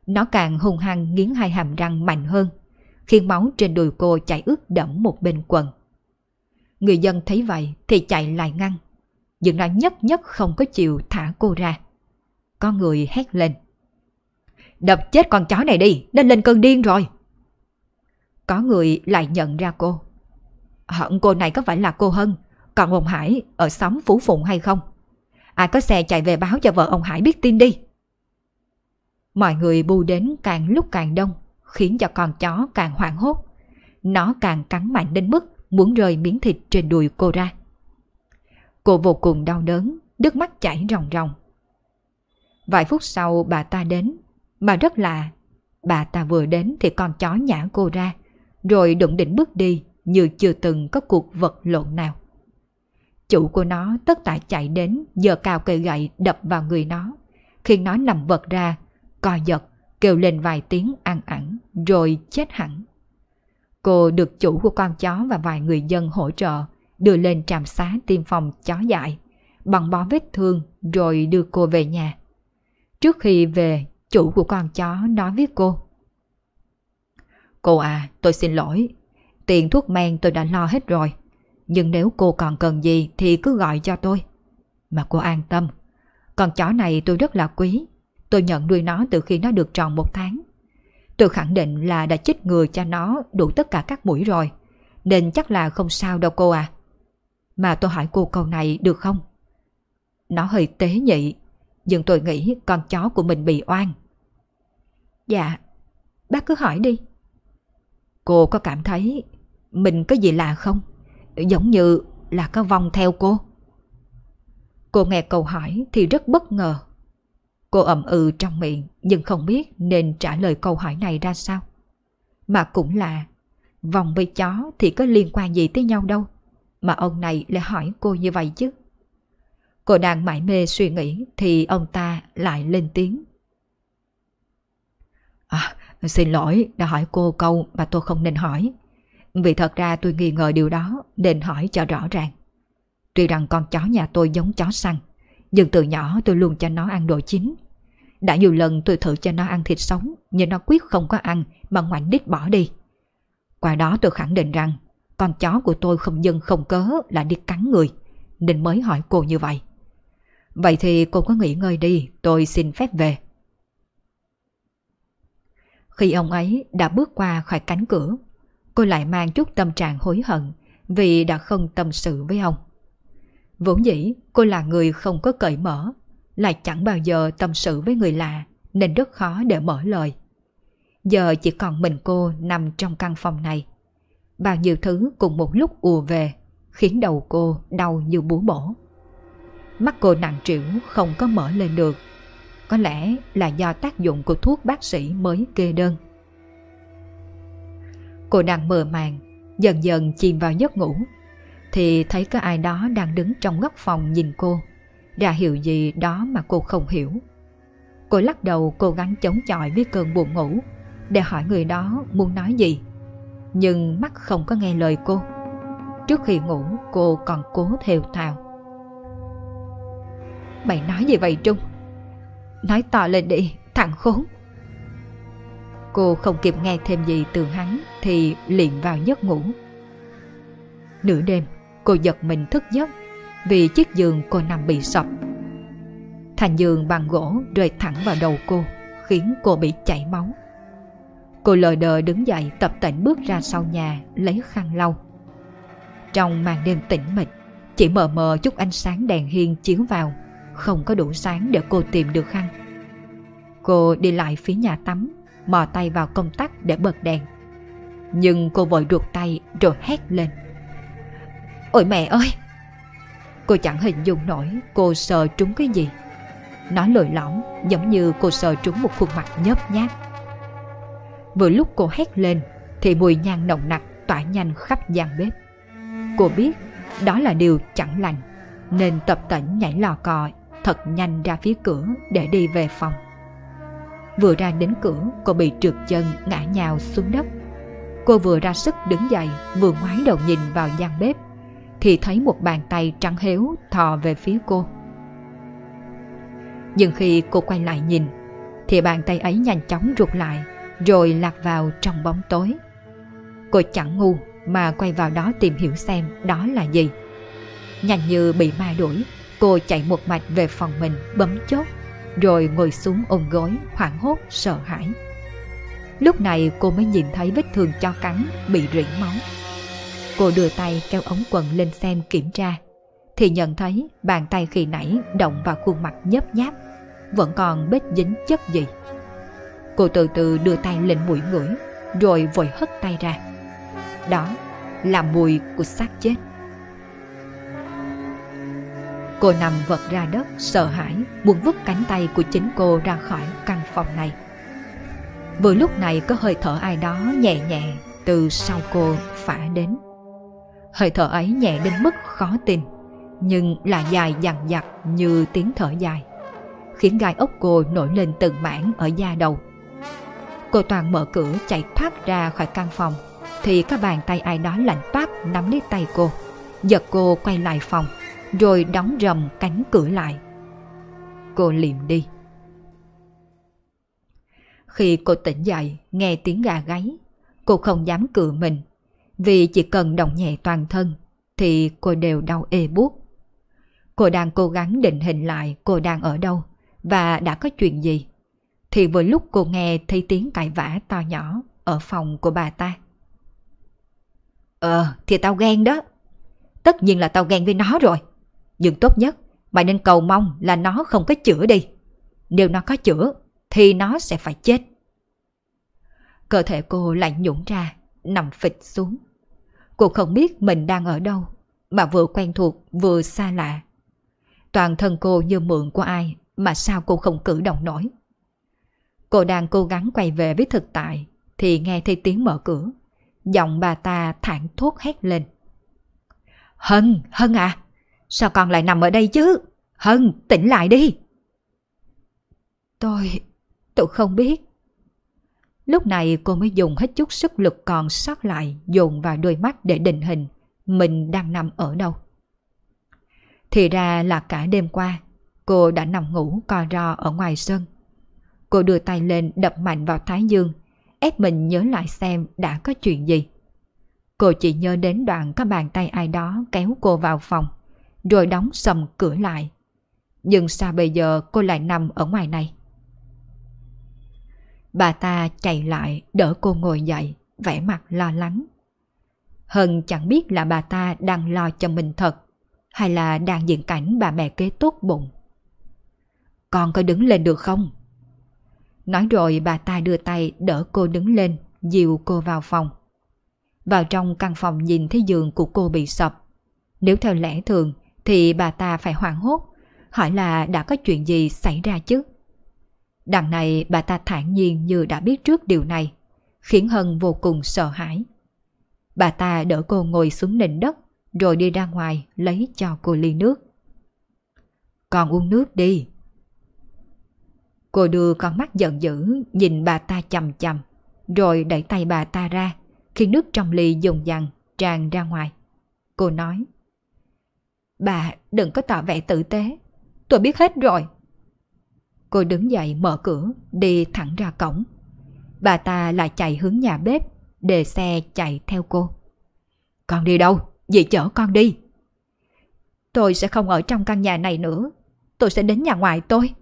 Nó càng hung hăng nghiến hai hàm răng mạnh hơn, khiến máu trên đùi cô chảy ướt đẫm một bên quần. Người dân thấy vậy thì chạy lại ngăn. Nhưng nó nhất nhất không có chịu thả cô ra. Có người hét lên. Đập chết con chó này đi, nên lên cơn điên rồi. Có người lại nhận ra cô. Hận cô này có phải là cô Hân, còn ông Hải ở xóm Phú Phụng hay không? Ai có xe chạy về báo cho vợ ông Hải biết tin đi. Mọi người bu đến càng lúc càng đông, khiến cho con chó càng hoảng hốt. Nó càng cắn mạnh đến mức muốn rời miếng thịt trên đùi cô ra. Cô vô cùng đau đớn, nước mắt chảy ròng ròng. Vài phút sau bà ta đến, mà rất lạ. Bà ta vừa đến thì con chó nhả cô ra, rồi đụng định bước đi như chưa từng có cuộc vật lộn nào. Chủ của nó tất tại chạy đến, giờ cao cây gậy đập vào người nó, khiến nó nằm vật ra, co giật, kêu lên vài tiếng ăn ẳng, rồi chết hẳn. Cô được chủ của con chó và vài người dân hỗ trợ đưa lên trạm xá tiêm phòng chó dại, bằng bó vết thương rồi đưa cô về nhà. Trước khi về, chủ của con chó nói với cô. Cô à, tôi xin lỗi. Tiền thuốc men tôi đã lo hết rồi. Nhưng nếu cô còn cần gì thì cứ gọi cho tôi. Mà cô an tâm. Con chó này tôi rất là quý. Tôi nhận nuôi nó từ khi nó được tròn một tháng. Tôi khẳng định là đã chích ngừa cho nó đủ tất cả các mũi rồi. Nên chắc là không sao đâu cô à. Mà tôi hỏi cô câu này được không? Nó hơi tế nhị, nhưng tôi nghĩ con chó của mình bị oan. Dạ, bác cứ hỏi đi. Cô có cảm thấy mình có gì lạ không? Giống như là có vong theo cô. Cô nghe câu hỏi thì rất bất ngờ. Cô ậm ừ trong miệng nhưng không biết nên trả lời câu hỏi này ra sao. Mà cũng là vòng với chó thì có liên quan gì tới nhau đâu. Mà ông này lại hỏi cô như vậy chứ. Cô đang mải mê suy nghĩ thì ông ta lại lên tiếng. À, xin lỗi đã hỏi cô câu mà tôi không nên hỏi. Vì thật ra tôi nghi ngờ điều đó nên hỏi cho rõ ràng. Tuy rằng con chó nhà tôi giống chó săn, nhưng từ nhỏ tôi luôn cho nó ăn đồ chín. Đã nhiều lần tôi thử cho nó ăn thịt sống, nhưng nó quyết không có ăn mà ngoảnh đít bỏ đi. Qua đó tôi khẳng định rằng con chó của tôi không dân không cớ là đi cắn người, nên mới hỏi cô như vậy. Vậy thì cô có nghỉ ngơi đi, tôi xin phép về. Khi ông ấy đã bước qua khỏi cánh cửa, cô lại mang chút tâm trạng hối hận vì đã không tâm sự với ông. Vốn dĩ cô là người không có cởi mở, lại chẳng bao giờ tâm sự với người lạ nên rất khó để mở lời. Giờ chỉ còn mình cô nằm trong căn phòng này. Bao nhiêu thứ cùng một lúc ùa về, khiến đầu cô đau như búa bổ. Mắt cô nặng trĩu không có mở lên được. Có lẽ là do tác dụng của thuốc bác sĩ mới kê đơn. Cô đang mờ màng, dần dần chìm vào giấc ngủ. Thì thấy có ai đó đang đứng trong góc phòng nhìn cô. Ra hiệu gì đó mà cô không hiểu. Cô lắc đầu cố gắng chống chọi với cơn buồn ngủ để hỏi người đó muốn nói gì. Nhưng mắt không có nghe lời cô. Trước khi ngủ cô còn cố theo thào. Mày nói gì vậy Trung? Nói to lên đi, thằng khốn. Cô không kịp nghe thêm gì từ hắn thì liền vào giấc ngủ. Nửa đêm, cô giật mình thức giấc vì chiếc giường cô nằm bị sập. Thành giường bằng gỗ rơi thẳng vào đầu cô, khiến cô bị chảy máu. Cô lờ đờ đứng dậy tập tễnh bước ra sau nhà lấy khăn lau. Trong màn đêm tĩnh mịch, chỉ mờ mờ chút ánh sáng đèn hiên chiếu vào, không có đủ sáng để cô tìm được khăn. Cô đi lại phía nhà tắm, mò tay vào công tắc để bật đèn. Nhưng cô vội ruột tay rồi hét lên. Ôi mẹ ơi! Cô chẳng hình dung nổi cô sờ trúng cái gì. Nó lồi lõm giống như cô sờ trúng một khuôn mặt nhớp nhát. Vừa lúc cô hét lên thì mùi nhang nồng nặc tỏa nhanh khắp gian bếp. Cô biết đó là điều chẳng lành, nên tập tỉnh nhảy lò cò thật nhanh ra phía cửa để đi về phòng. Vừa ra đến cửa cô bị trượt chân ngã nhào xuống đất. Cô vừa ra sức đứng dậy vừa ngoái đầu nhìn vào gian bếp thì thấy một bàn tay trắng héo thò về phía cô. Nhưng khi cô quay lại nhìn thì bàn tay ấy nhanh chóng rụt lại rồi lạc vào trong bóng tối. Cô chẳng ngu mà quay vào đó tìm hiểu xem đó là gì. Nhanh như bị ma đuổi, cô chạy một mạch về phòng mình bấm chốt rồi ngồi xuống ôm gối, hoảng hốt, sợ hãi. Lúc này cô mới nhìn thấy vết thương cho cắn, bị rỉ máu. Cô đưa tay kéo ống quần lên xem kiểm tra, thì nhận thấy bàn tay khi nãy động vào khuôn mặt nhớp nháp, vẫn còn bết dính chất gì. Cô từ từ đưa tay lên mũi ngửi, rồi vội hất tay ra. Đó là mùi của xác chết. Cô nằm vật ra đất sợ hãi muốn vứt cánh tay của chính cô ra khỏi căn phòng này. Vừa lúc này có hơi thở ai đó nhẹ nhẹ từ sau cô phả đến. Hơi thở ấy nhẹ đến mức khó tin, nhưng là dài dằn dặt như tiếng thở dài, khiến gai ốc cô nổi lên từng mảng ở da đầu. Cô toàn mở cửa chạy thoát ra khỏi căn phòng, thì các bàn tay ai đó lạnh toát nắm lấy tay cô, giật cô quay lại phòng, rồi đóng rầm cánh cửa lại. Cô liệm đi. Khi cô tỉnh dậy, nghe tiếng gà gáy, cô không dám cự mình vì chỉ cần động nhẹ toàn thân thì cô đều đau ê buốt. Cô đang cố gắng định hình lại cô đang ở đâu và đã có chuyện gì. Thì vừa lúc cô nghe thấy tiếng cãi vã to nhỏ ở phòng của bà ta. Ờ, thì tao ghen đó. Tất nhiên là tao ghen với nó rồi. Nhưng tốt nhất, mày nên cầu mong là nó không có chữa đi. Nếu nó có chữa, thì nó sẽ phải chết. cơ thể cô lại nhũng ra, nằm phịch xuống. Cô không biết mình đang ở đâu, mà vừa quen thuộc vừa xa lạ. Toàn thân cô như mượn của ai mà sao cô không cử động nổi. Cô đang cố gắng quay về với thực tại thì nghe thấy tiếng mở cửa. Giọng bà ta thản thốt hét lên. Hân, Hân à, sao con lại nằm ở đây chứ? Hân, tỉnh lại đi. Tôi, tôi không biết. Lúc này cô mới dùng hết chút sức lực còn sót lại dồn vào đôi mắt để định hình mình đang nằm ở đâu. Thì ra là cả đêm qua, cô đã nằm ngủ co ro ở ngoài sân. Cô đưa tay lên đập mạnh vào thái dương, ép mình nhớ lại xem đã có chuyện gì. Cô chỉ nhớ đến đoạn có bàn tay ai đó kéo cô vào phòng, rồi đóng sầm cửa lại. Nhưng sao bây giờ cô lại nằm ở ngoài này? Bà ta chạy lại đỡ cô ngồi dậy, vẻ mặt lo lắng. Hân chẳng biết là bà ta đang lo cho mình thật, hay là đang diễn cảnh bà mẹ kế tốt bụng. Con có đứng lên được không? Nói rồi bà ta đưa tay đỡ cô đứng lên, dìu cô vào phòng. Vào trong căn phòng nhìn thấy giường của cô bị sập. Nếu theo lẽ thường thì bà ta phải hoảng hốt, hỏi là đã có chuyện gì xảy ra chứ. Đằng này bà ta thản nhiên như đã biết trước điều này, khiến Hân vô cùng sợ hãi. Bà ta đỡ cô ngồi xuống nền đất, rồi đi ra ngoài lấy cho cô ly nước. Còn uống nước đi. Cô đưa con mắt giận dữ nhìn bà ta chầm chầm, rồi đẩy tay bà ta ra, khi nước trong ly dùng dằn tràn ra ngoài. Cô nói, Bà đừng có tỏ vẻ tử tế, tôi biết hết rồi. Cô đứng dậy mở cửa, đi thẳng ra cổng. Bà ta lại chạy hướng nhà bếp, đề xe chạy theo cô. Con đi đâu? Dì chở con đi. Tôi sẽ không ở trong căn nhà này nữa. Tôi sẽ đến nhà ngoài tôi.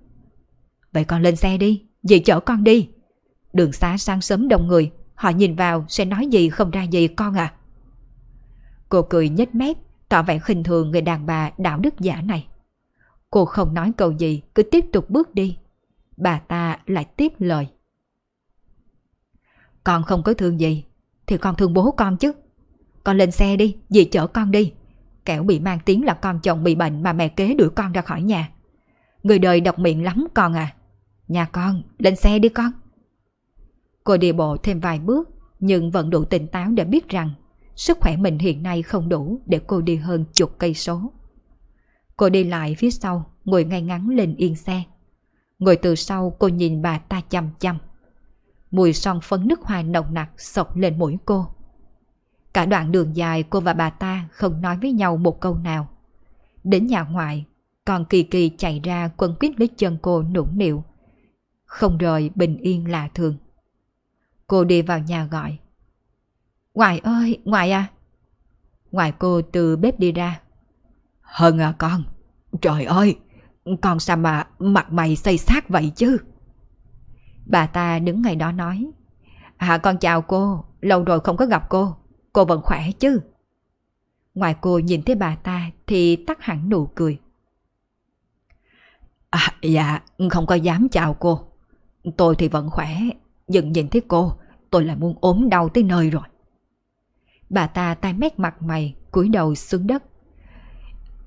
Vậy con lên xe đi, dì chở con đi. Đường xá sáng sớm đông người, họ nhìn vào sẽ nói gì không ra gì con à. Cô cười nhếch mép, tỏ vẻ khinh thường người đàn bà đạo đức giả này. Cô không nói câu gì, cứ tiếp tục bước đi. Bà ta lại tiếp lời. Con không có thương gì, thì con thương bố con chứ. Con lên xe đi, dì chở con đi. Kẻo bị mang tiếng là con chồng bị bệnh mà mẹ kế đuổi con ra khỏi nhà. Người đời độc miệng lắm con à. Nhà con, lên xe đi con. Cô đi bộ thêm vài bước, nhưng vẫn đủ tỉnh táo để biết rằng sức khỏe mình hiện nay không đủ để cô đi hơn chục cây số. Cô đi lại phía sau, ngồi ngay ngắn lên yên xe. Ngồi từ sau cô nhìn bà ta chăm chăm. Mùi son phấn nước hoa nồng nặc sộc lên mũi cô. Cả đoạn đường dài cô và bà ta không nói với nhau một câu nào. Đến nhà ngoại, còn Kỳ Kỳ chạy ra quân quyết lấy chân cô nũng nịu. Không rời bình yên lạ thường. Cô đi vào nhà gọi. Ngoại ơi, ngoại à! Ngoại cô từ bếp đi ra. Hân à con, trời ơi, con sao mà mặt mày xây xác vậy chứ? Bà ta đứng ngay đó nói. À con chào cô, lâu rồi không có gặp cô, cô vẫn khỏe chứ? Ngoài cô nhìn thấy bà ta thì tắt hẳn nụ cười. À, dạ, không có dám chào cô. Tôi thì vẫn khỏe, nhưng nhìn thấy cô, tôi lại muốn ốm đau tới nơi rồi. Bà ta tay mét mặt mày, cúi đầu xuống đất.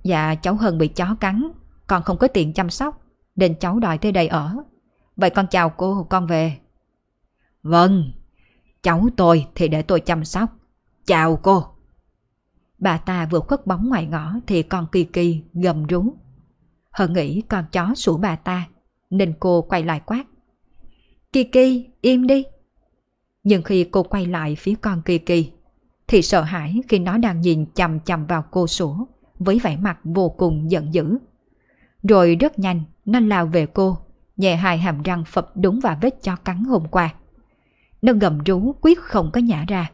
Dạ, cháu Hân bị chó cắn, con không có tiền chăm sóc, nên cháu đòi tới đây ở. Vậy con chào cô, con về. Vâng, cháu tôi thì để tôi chăm sóc. Chào cô. Bà ta vừa khuất bóng ngoài ngõ thì con Kỳ Kỳ gầm rú. Hờ nghĩ con chó sủa bà ta, nên cô quay lại quát. Kỳ Kỳ, im đi. Nhưng khi cô quay lại phía con Kỳ Kỳ, thì sợ hãi khi nó đang nhìn chầm chầm vào cô sủa với vẻ mặt vô cùng giận dữ. Rồi rất nhanh, nó lao về cô, nhẹ hai hàm răng phập đúng vào vết cho cắn hôm qua. Nó gầm rú quyết không có nhả ra.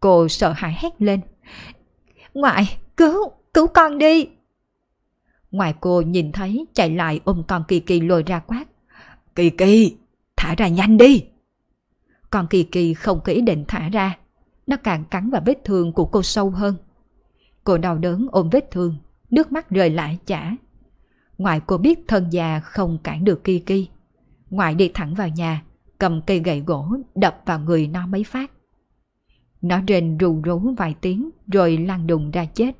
Cô sợ hãi hét lên. Ngoại, cứu, cứu con đi. Ngoài cô nhìn thấy chạy lại ôm con Kỳ Kỳ lôi ra quát. Kỳ Kỳ, thả ra nhanh đi. Con Kỳ Kỳ không có ý định thả ra. Nó càng cắn vào vết thương của cô sâu hơn. Cô đau đớn ôm vết thương, nước mắt rơi lại chả. Ngoại cô biết thân già không cản được kiki. Ngoại đi thẳng vào nhà, cầm cây gậy gỗ đập vào người nó mấy phát. Nó rên rù rú vài tiếng rồi lăn đùng ra chết.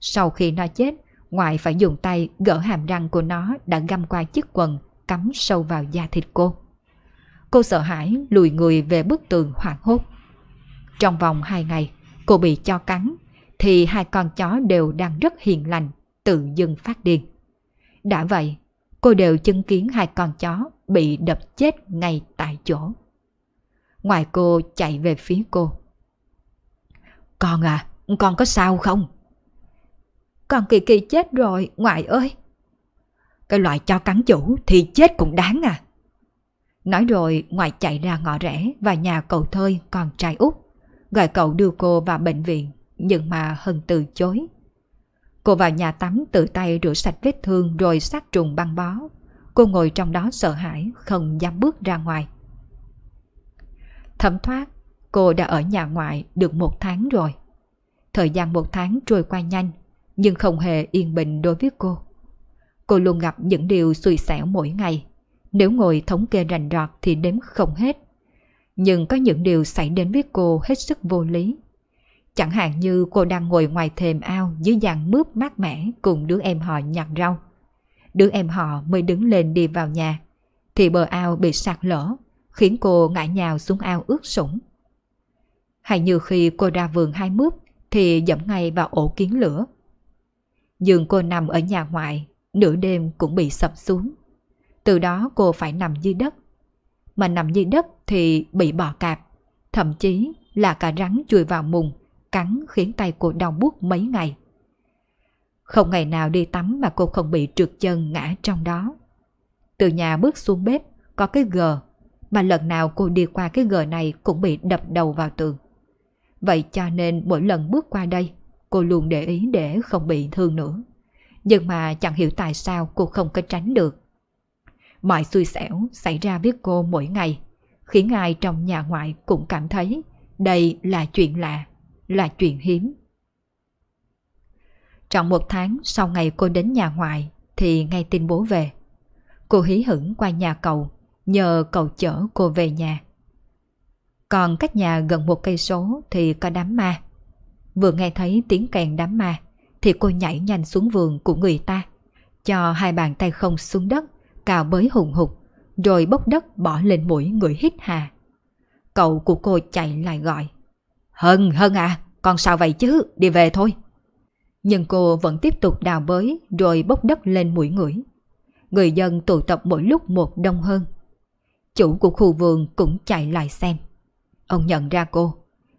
Sau khi nó chết, ngoại phải dùng tay gỡ hàm răng của nó đã găm qua chiếc quần cắm sâu vào da thịt cô. Cô sợ hãi lùi người về bức tường hoảng hốt. Trong vòng hai ngày, cô bị cho cắn, thì hai con chó đều đang rất hiền lành, tự dưng phát điên. Đã vậy, cô đều chứng kiến hai con chó bị đập chết ngay tại chỗ. Ngoài cô chạy về phía cô. Con à, con có sao không? Con Kỳ Kỳ chết rồi, ngoại ơi. Cái loại cho cắn chủ thì chết cũng đáng à. Nói rồi ngoại chạy ra ngõ rẽ và nhà cậu thơi con trai út. Gọi cậu đưa cô vào bệnh viện, nhưng mà Hân từ chối. Cô vào nhà tắm tự tay rửa sạch vết thương rồi sát trùng băng bó. Cô ngồi trong đó sợ hãi, không dám bước ra ngoài. Thấm thoát, cô đã ở nhà ngoại được một tháng rồi. Thời gian một tháng trôi qua nhanh, nhưng không hề yên bình đối với cô. Cô luôn gặp những điều xui xẻo mỗi ngày. Nếu ngồi thống kê rành rọt thì đếm không hết. Nhưng có những điều xảy đến với cô hết sức vô lý. Chẳng hạn như cô đang ngồi ngoài thềm ao dưới dàn mướp mát mẻ cùng đứa em họ nhặt rau. Đứa em họ mới đứng lên đi vào nhà, thì bờ ao bị sạt lở, khiến cô ngã nhào xuống ao ướt sũng. Hay như khi cô ra vườn hai mướp thì dẫm ngay vào ổ kiến lửa. Giường cô nằm ở nhà ngoại, nửa đêm cũng bị sập xuống. Từ đó cô phải nằm dưới đất. Mà nằm dưới đất thì bị bò cạp, thậm chí là cả rắn chui vào mùng, cắn khiến tay cô đau buốt mấy ngày. Không ngày nào đi tắm mà cô không bị trượt chân ngã trong đó. Từ nhà bước xuống bếp có cái gờ, mà lần nào cô đi qua cái gờ này cũng bị đập đầu vào tường. Vậy cho nên mỗi lần bước qua đây, cô luôn để ý để không bị thương nữa. Nhưng mà chẳng hiểu tại sao cô không có tránh được. Mọi xui xẻo xảy ra với cô mỗi ngày, khiến ai trong nhà ngoại cũng cảm thấy đây là chuyện lạ, là chuyện hiếm. Trong một tháng sau ngày cô đến nhà ngoại thì ngay tin bố về. Cô hí hửng qua nhà cậu, nhờ cậu chở cô về nhà. Còn cách nhà gần một cây số thì có đám ma. Vừa nghe thấy tiếng kèn đám ma thì cô nhảy nhanh xuống vườn của người ta, cho hai bàn tay không xuống đất, cào bới hùng hục, rồi bốc đất bỏ lên mũi người hít hà. Cậu của cô chạy lại gọi. Hân, Hân à, con sao vậy chứ, đi về thôi. Nhưng cô vẫn tiếp tục đào bới rồi bốc đất lên mũi ngửi. Người dân tụ tập mỗi lúc một đông hơn. Chủ của khu vườn cũng chạy lại xem. Ông nhận ra cô,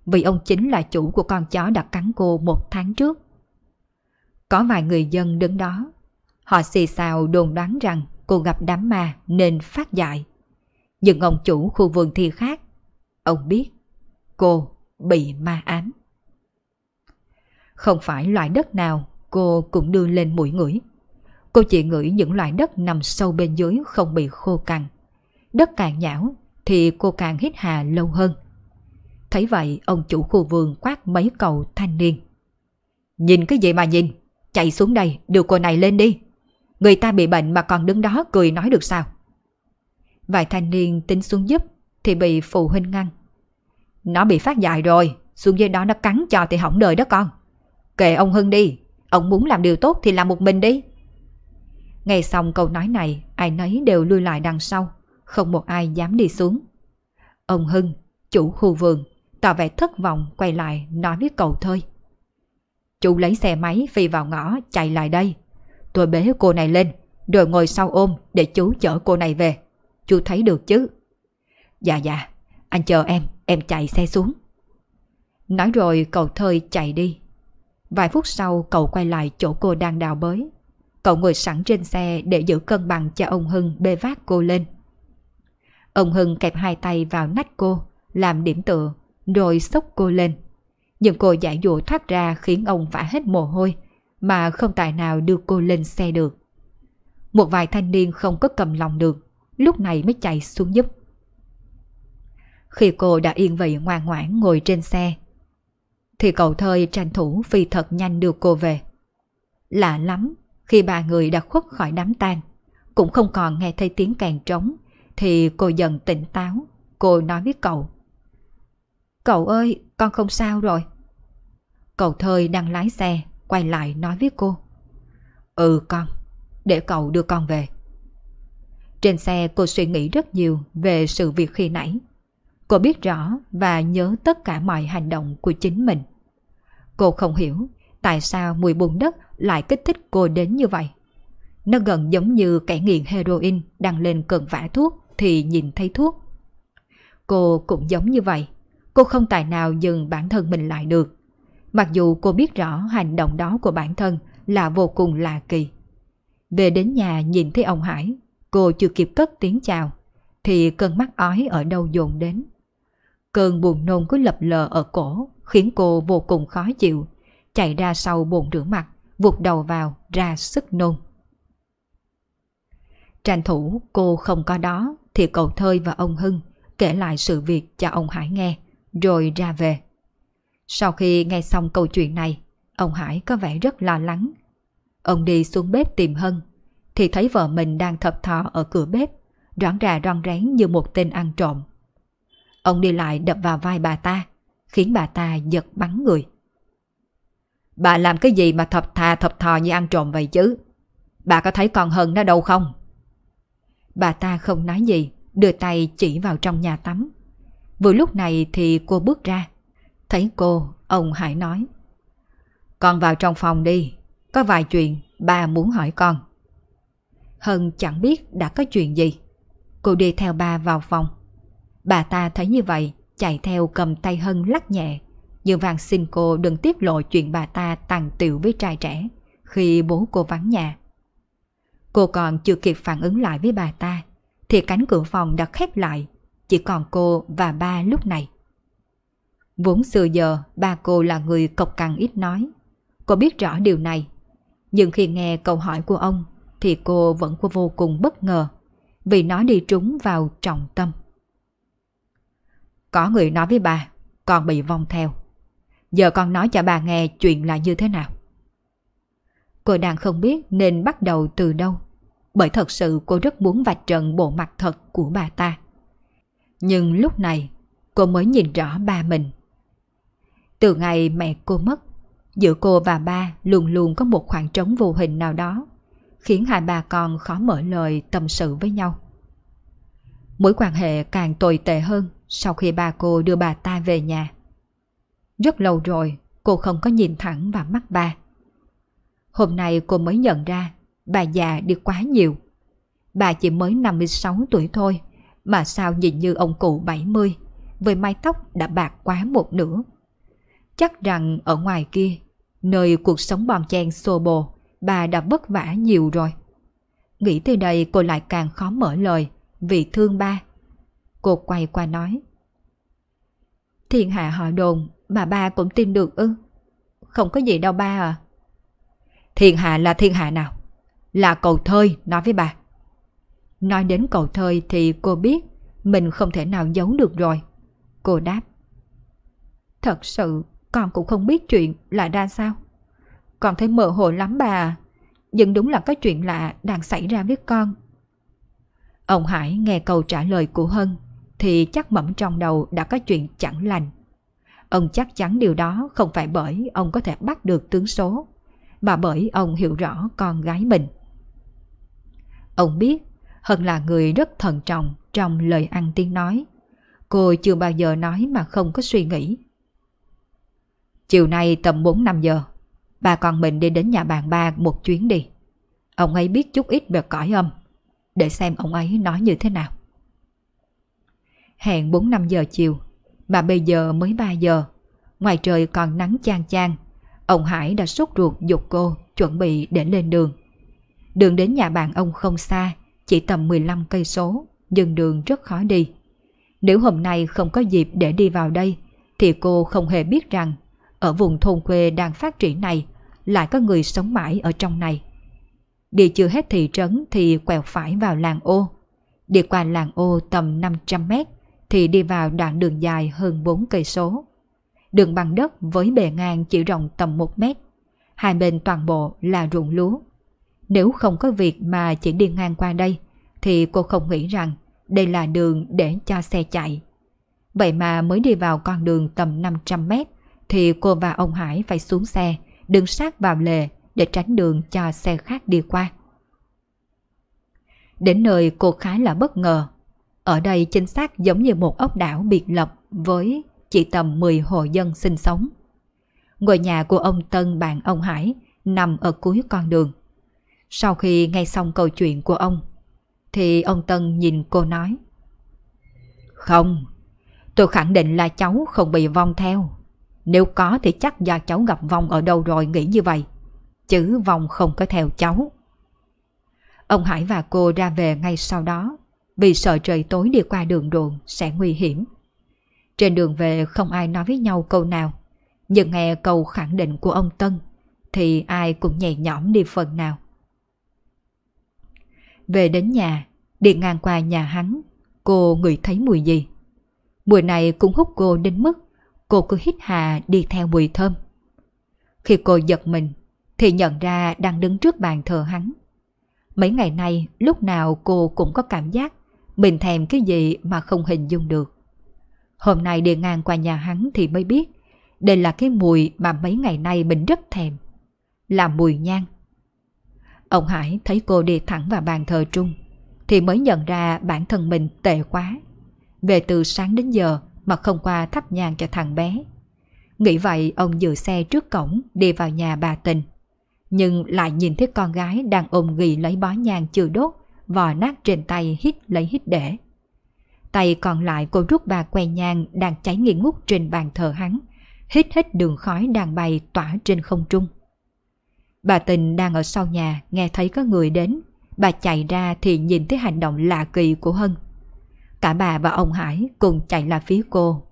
vì ông chính là chủ của con chó đã cắn cô một tháng trước. Có vài người dân đứng đó. Họ xì xào đồn đoán rằng cô gặp đám ma nên phát dại. Nhưng ông chủ khu vườn thì khác. Ông biết cô bị ma ám. Không phải loại đất nào cô cũng đưa lên mũi ngửi. Cô chỉ ngửi những loại đất nằm sâu bên dưới không bị khô cằn. Đất càng nhão thì cô càng hít hà lâu hơn. Thấy vậy, ông chủ khu vườn quát mấy cầu thanh niên. Nhìn cái gì mà nhìn? Chạy xuống đây, đưa cô này lên đi. Người ta bị bệnh mà còn đứng đó cười nói được sao? Vài thanh niên tính xuống giúp thì bị phụ huynh ngăn. Nó bị phát dại rồi, xuống dưới đó nó cắn cho thì hỏng đời đó con. Kệ ông Hưng đi, ông muốn làm điều tốt thì làm một mình đi. Nghe xong câu nói này, ai nấy đều lui lại đằng sau, không một ai dám đi xuống. Ông Hưng, chủ khu vườn, tỏ vẻ thất vọng quay lại nói với cậu thơi. Chú lấy xe máy phi vào ngõ chạy lại đây. Tôi bế cô này lên, rồi ngồi sau ôm để chú chở cô này về. Chú thấy được chứ? Dạ dạ, anh chờ em, em chạy xe xuống. Nói rồi cậu thơi chạy đi. Vài phút sau cậu quay lại chỗ cô đang đào bới. Cậu ngồi sẵn trên xe để giữ cân bằng cho ông Hưng bê vác cô lên. Ông Hưng kẹp hai tay vào nách cô, làm điểm tựa, rồi xốc cô lên. Nhưng cô giải dụ thoát ra khiến ông vã hết mồ hôi, mà không tài nào đưa cô lên xe được. Một vài thanh niên không có cầm lòng được, lúc này mới chạy xuống giúp. Khi cô đã yên vị ngoan ngoãn ngồi trên xe, thì cậu thơi tranh thủ phi thật nhanh đưa cô về. Lạ lắm, khi ba người đã khuất khỏi đám tang, cũng không còn nghe thấy tiếng càng trống, thì cô dần tỉnh táo. Cô nói với cậu. Cậu ơi, con không sao rồi. Cậu thơi đang lái xe, quay lại nói với cô. Ừ con, để cậu đưa con về. Trên xe cô suy nghĩ rất nhiều về sự việc khi nãy. Cô biết rõ và nhớ tất cả mọi hành động của chính mình. Cô không hiểu tại sao mùi bùn đất lại kích thích cô đến như vậy. Nó gần giống như kẻ nghiện heroin đang lên cơn vã thuốc thì nhìn thấy thuốc. Cô cũng giống như vậy. Cô không tài nào dừng bản thân mình lại được. Mặc dù cô biết rõ hành động đó của bản thân là vô cùng lạ kỳ. Về đến nhà nhìn thấy ông Hải, cô chưa kịp cất tiếng chào, thì cơn mắt ói ở đâu dồn đến. Cơn buồn nôn cứ lập lờ ở cổ, khiến cô vô cùng khó chịu, chạy ra sau bồn rửa mặt, vụt đầu vào, ra sức nôn. Tranh thủ cô không có đó thì cậu Thơi và ông Hưng kể lại sự việc cho ông Hải nghe, rồi ra về. Sau khi nghe xong câu chuyện này, ông Hải có vẻ rất lo lắng. Ông đi xuống bếp tìm Hân, thì thấy vợ mình đang thập thọ ở cửa bếp, rõn rà đoan rén như một tên ăn trộm. Ông đi lại đập vào vai bà ta, khiến bà ta giật bắn người. Bà làm cái gì mà thập thà thập thò như ăn trộm vậy chứ? Bà có thấy con Hân nó đâu không? Bà ta không nói gì, đưa tay chỉ vào trong nhà tắm. Vừa lúc này thì cô bước ra. Thấy cô, ông Hải nói. Con vào trong phòng đi, có vài chuyện bà muốn hỏi con. Hân chẳng biết đã có chuyện gì. Cô đi theo ba vào phòng. Bà ta thấy như vậy, chạy theo cầm tay Hân lắc nhẹ. như vàng xin cô đừng tiết lộ chuyện bà ta tàn tiểu với trai trẻ khi bố cô vắng nhà. Cô còn chưa kịp phản ứng lại với bà ta thì cánh cửa phòng đã khép lại, chỉ còn cô và ba lúc này. Vốn xưa giờ ba cô là người cộc cằn ít nói. Cô biết rõ điều này. Nhưng khi nghe câu hỏi của ông thì cô vẫn có vô cùng bất ngờ vì nó đi trúng vào trọng tâm. Có người nói với bà, con bị vong theo. Giờ con nói cho bà nghe chuyện là như thế nào. Cô đang không biết nên bắt đầu từ đâu bởi thật sự cô rất muốn vạch trần bộ mặt thật của bà ta. Nhưng lúc này, cô mới nhìn rõ ba mình. Từ ngày mẹ cô mất, giữa cô và ba luôn luôn có một khoảng trống vô hình nào đó, khiến hai bà con khó mở lời tâm sự với nhau. Mối quan hệ càng tồi tệ hơn sau khi ba cô đưa bà ta về nhà. Rất lâu rồi, cô không có nhìn thẳng vào mắt ba. Hôm nay cô mới nhận ra bà già đi quá nhiều. Bà chỉ mới 56 tuổi thôi, mà sao nhìn như ông cụ 70, với mái tóc đã bạc quá một nửa. Chắc rằng ở ngoài kia, nơi cuộc sống bòn chen xô bồ, bà đã vất vả nhiều rồi. Nghĩ tới đây cô lại càng khó mở lời vì thương ba. Cô quay qua nói. Thiên hạ họ đồn mà ba cũng tin được ư? Không có gì đâu ba à. Thiên hạ là thiên hạ nào? Là cầu thơi nói với bà. Nói đến cầu thơi thì cô biết mình không thể nào giấu được rồi. Cô đáp. Thật sự con cũng không biết chuyện là ra sao. Con thấy mơ hồ lắm bà. Nhưng đúng là có chuyện lạ đang xảy ra với con. Ông Hải nghe câu trả lời của Hân thì chắc mẩm trong đầu đã có chuyện chẳng lành. Ông chắc chắn điều đó không phải bởi ông có thể bắt được tướng số, mà bởi ông hiểu rõ con gái mình. Ông biết Hân là người rất thận trọng trong lời ăn tiếng nói. Cô chưa bao giờ nói mà không có suy nghĩ. Chiều nay tầm 4-5 giờ, bà con mình đi đến nhà bạn ba một chuyến đi. Ông ấy biết chút ít về cõi âm, để xem ông ấy nói như thế nào. Hẹn 4-5 giờ chiều, mà bây giờ mới 3 giờ, ngoài trời còn nắng chang chang, ông Hải đã sốt ruột dục cô chuẩn bị để lên đường. Đường đến nhà bạn ông không xa, chỉ tầm 15 cây số, nhưng đường rất khó đi. Nếu hôm nay không có dịp để đi vào đây, thì cô không hề biết rằng ở vùng thôn quê đang phát triển này lại có người sống mãi ở trong này. Đi chưa hết thị trấn thì quẹo phải vào làng ô. Đi qua làng ô tầm 500 mét thì đi vào đoạn đường dài hơn 4 cây số. Đường bằng đất với bề ngang chỉ rộng tầm 1 mét. Hai bên toàn bộ là ruộng lúa. Nếu không có việc mà chỉ đi ngang qua đây, thì cô không nghĩ rằng đây là đường để cho xe chạy. Vậy mà mới đi vào con đường tầm 500 mét thì cô và ông Hải phải xuống xe, đứng sát vào lề để tránh đường cho xe khác đi qua. Đến nơi cô khá là bất ngờ. Ở đây chính xác giống như một ốc đảo biệt lập với chỉ tầm 10 hộ dân sinh sống. Ngôi nhà của ông Tân bạn ông Hải nằm ở cuối con đường. Sau khi nghe xong câu chuyện của ông, thì ông Tân nhìn cô nói. Không, tôi khẳng định là cháu không bị vong theo. Nếu có thì chắc do cháu gặp vong ở đâu rồi nghĩ như vậy. Chứ vong không có theo cháu. Ông Hải và cô ra về ngay sau đó vì sợ trời tối đi qua đường ruộng sẽ nguy hiểm. Trên đường về không ai nói với nhau câu nào, nhưng nghe câu khẳng định của ông Tân thì ai cũng nhẹ nhõm đi phần nào. Về đến nhà, đi ngang qua nhà hắn, cô ngửi thấy mùi gì. Mùi này cũng hút cô đến mức cô cứ hít hà đi theo mùi thơm. Khi cô giật mình, thì nhận ra đang đứng trước bàn thờ hắn. Mấy ngày nay, lúc nào cô cũng có cảm giác mình thèm cái gì mà không hình dung được. Hôm nay đi ngang qua nhà hắn thì mới biết đây là cái mùi mà mấy ngày nay mình rất thèm. Là mùi nhang. Ông Hải thấy cô đi thẳng vào bàn thờ trung thì mới nhận ra bản thân mình tệ quá. Về từ sáng đến giờ mà không qua thắp nhang cho thằng bé. Nghĩ vậy ông dựa xe trước cổng đi vào nhà bà tình. Nhưng lại nhìn thấy con gái đang ôm ghi lấy bó nhang chưa đốt, vò nát trên tay hít lấy hít để. Tay còn lại cô rút bà que nhang đang cháy nghi ngút trên bàn thờ hắn, hít hết đường khói đang bay tỏa trên không trung. Bà tình đang ở sau nhà nghe thấy có người đến, bà chạy ra thì nhìn thấy hành động lạ kỳ của Hân. Cả bà và ông Hải cùng chạy lại phía cô.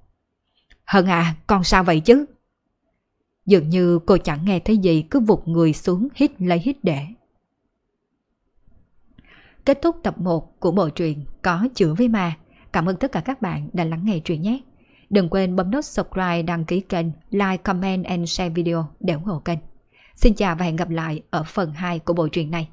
Hân à, con sao vậy chứ? Dường như cô chẳng nghe thấy gì cứ vụt người xuống hít lấy hít để. Kết thúc tập 1 của bộ truyện Có chữ với ma. Cảm ơn tất cả các bạn đã lắng nghe truyện nhé. Đừng quên bấm nút subscribe, đăng ký kênh, like, comment and share video để ủng hộ kênh. Xin chào và hẹn gặp lại ở phần 2 của bộ truyện này.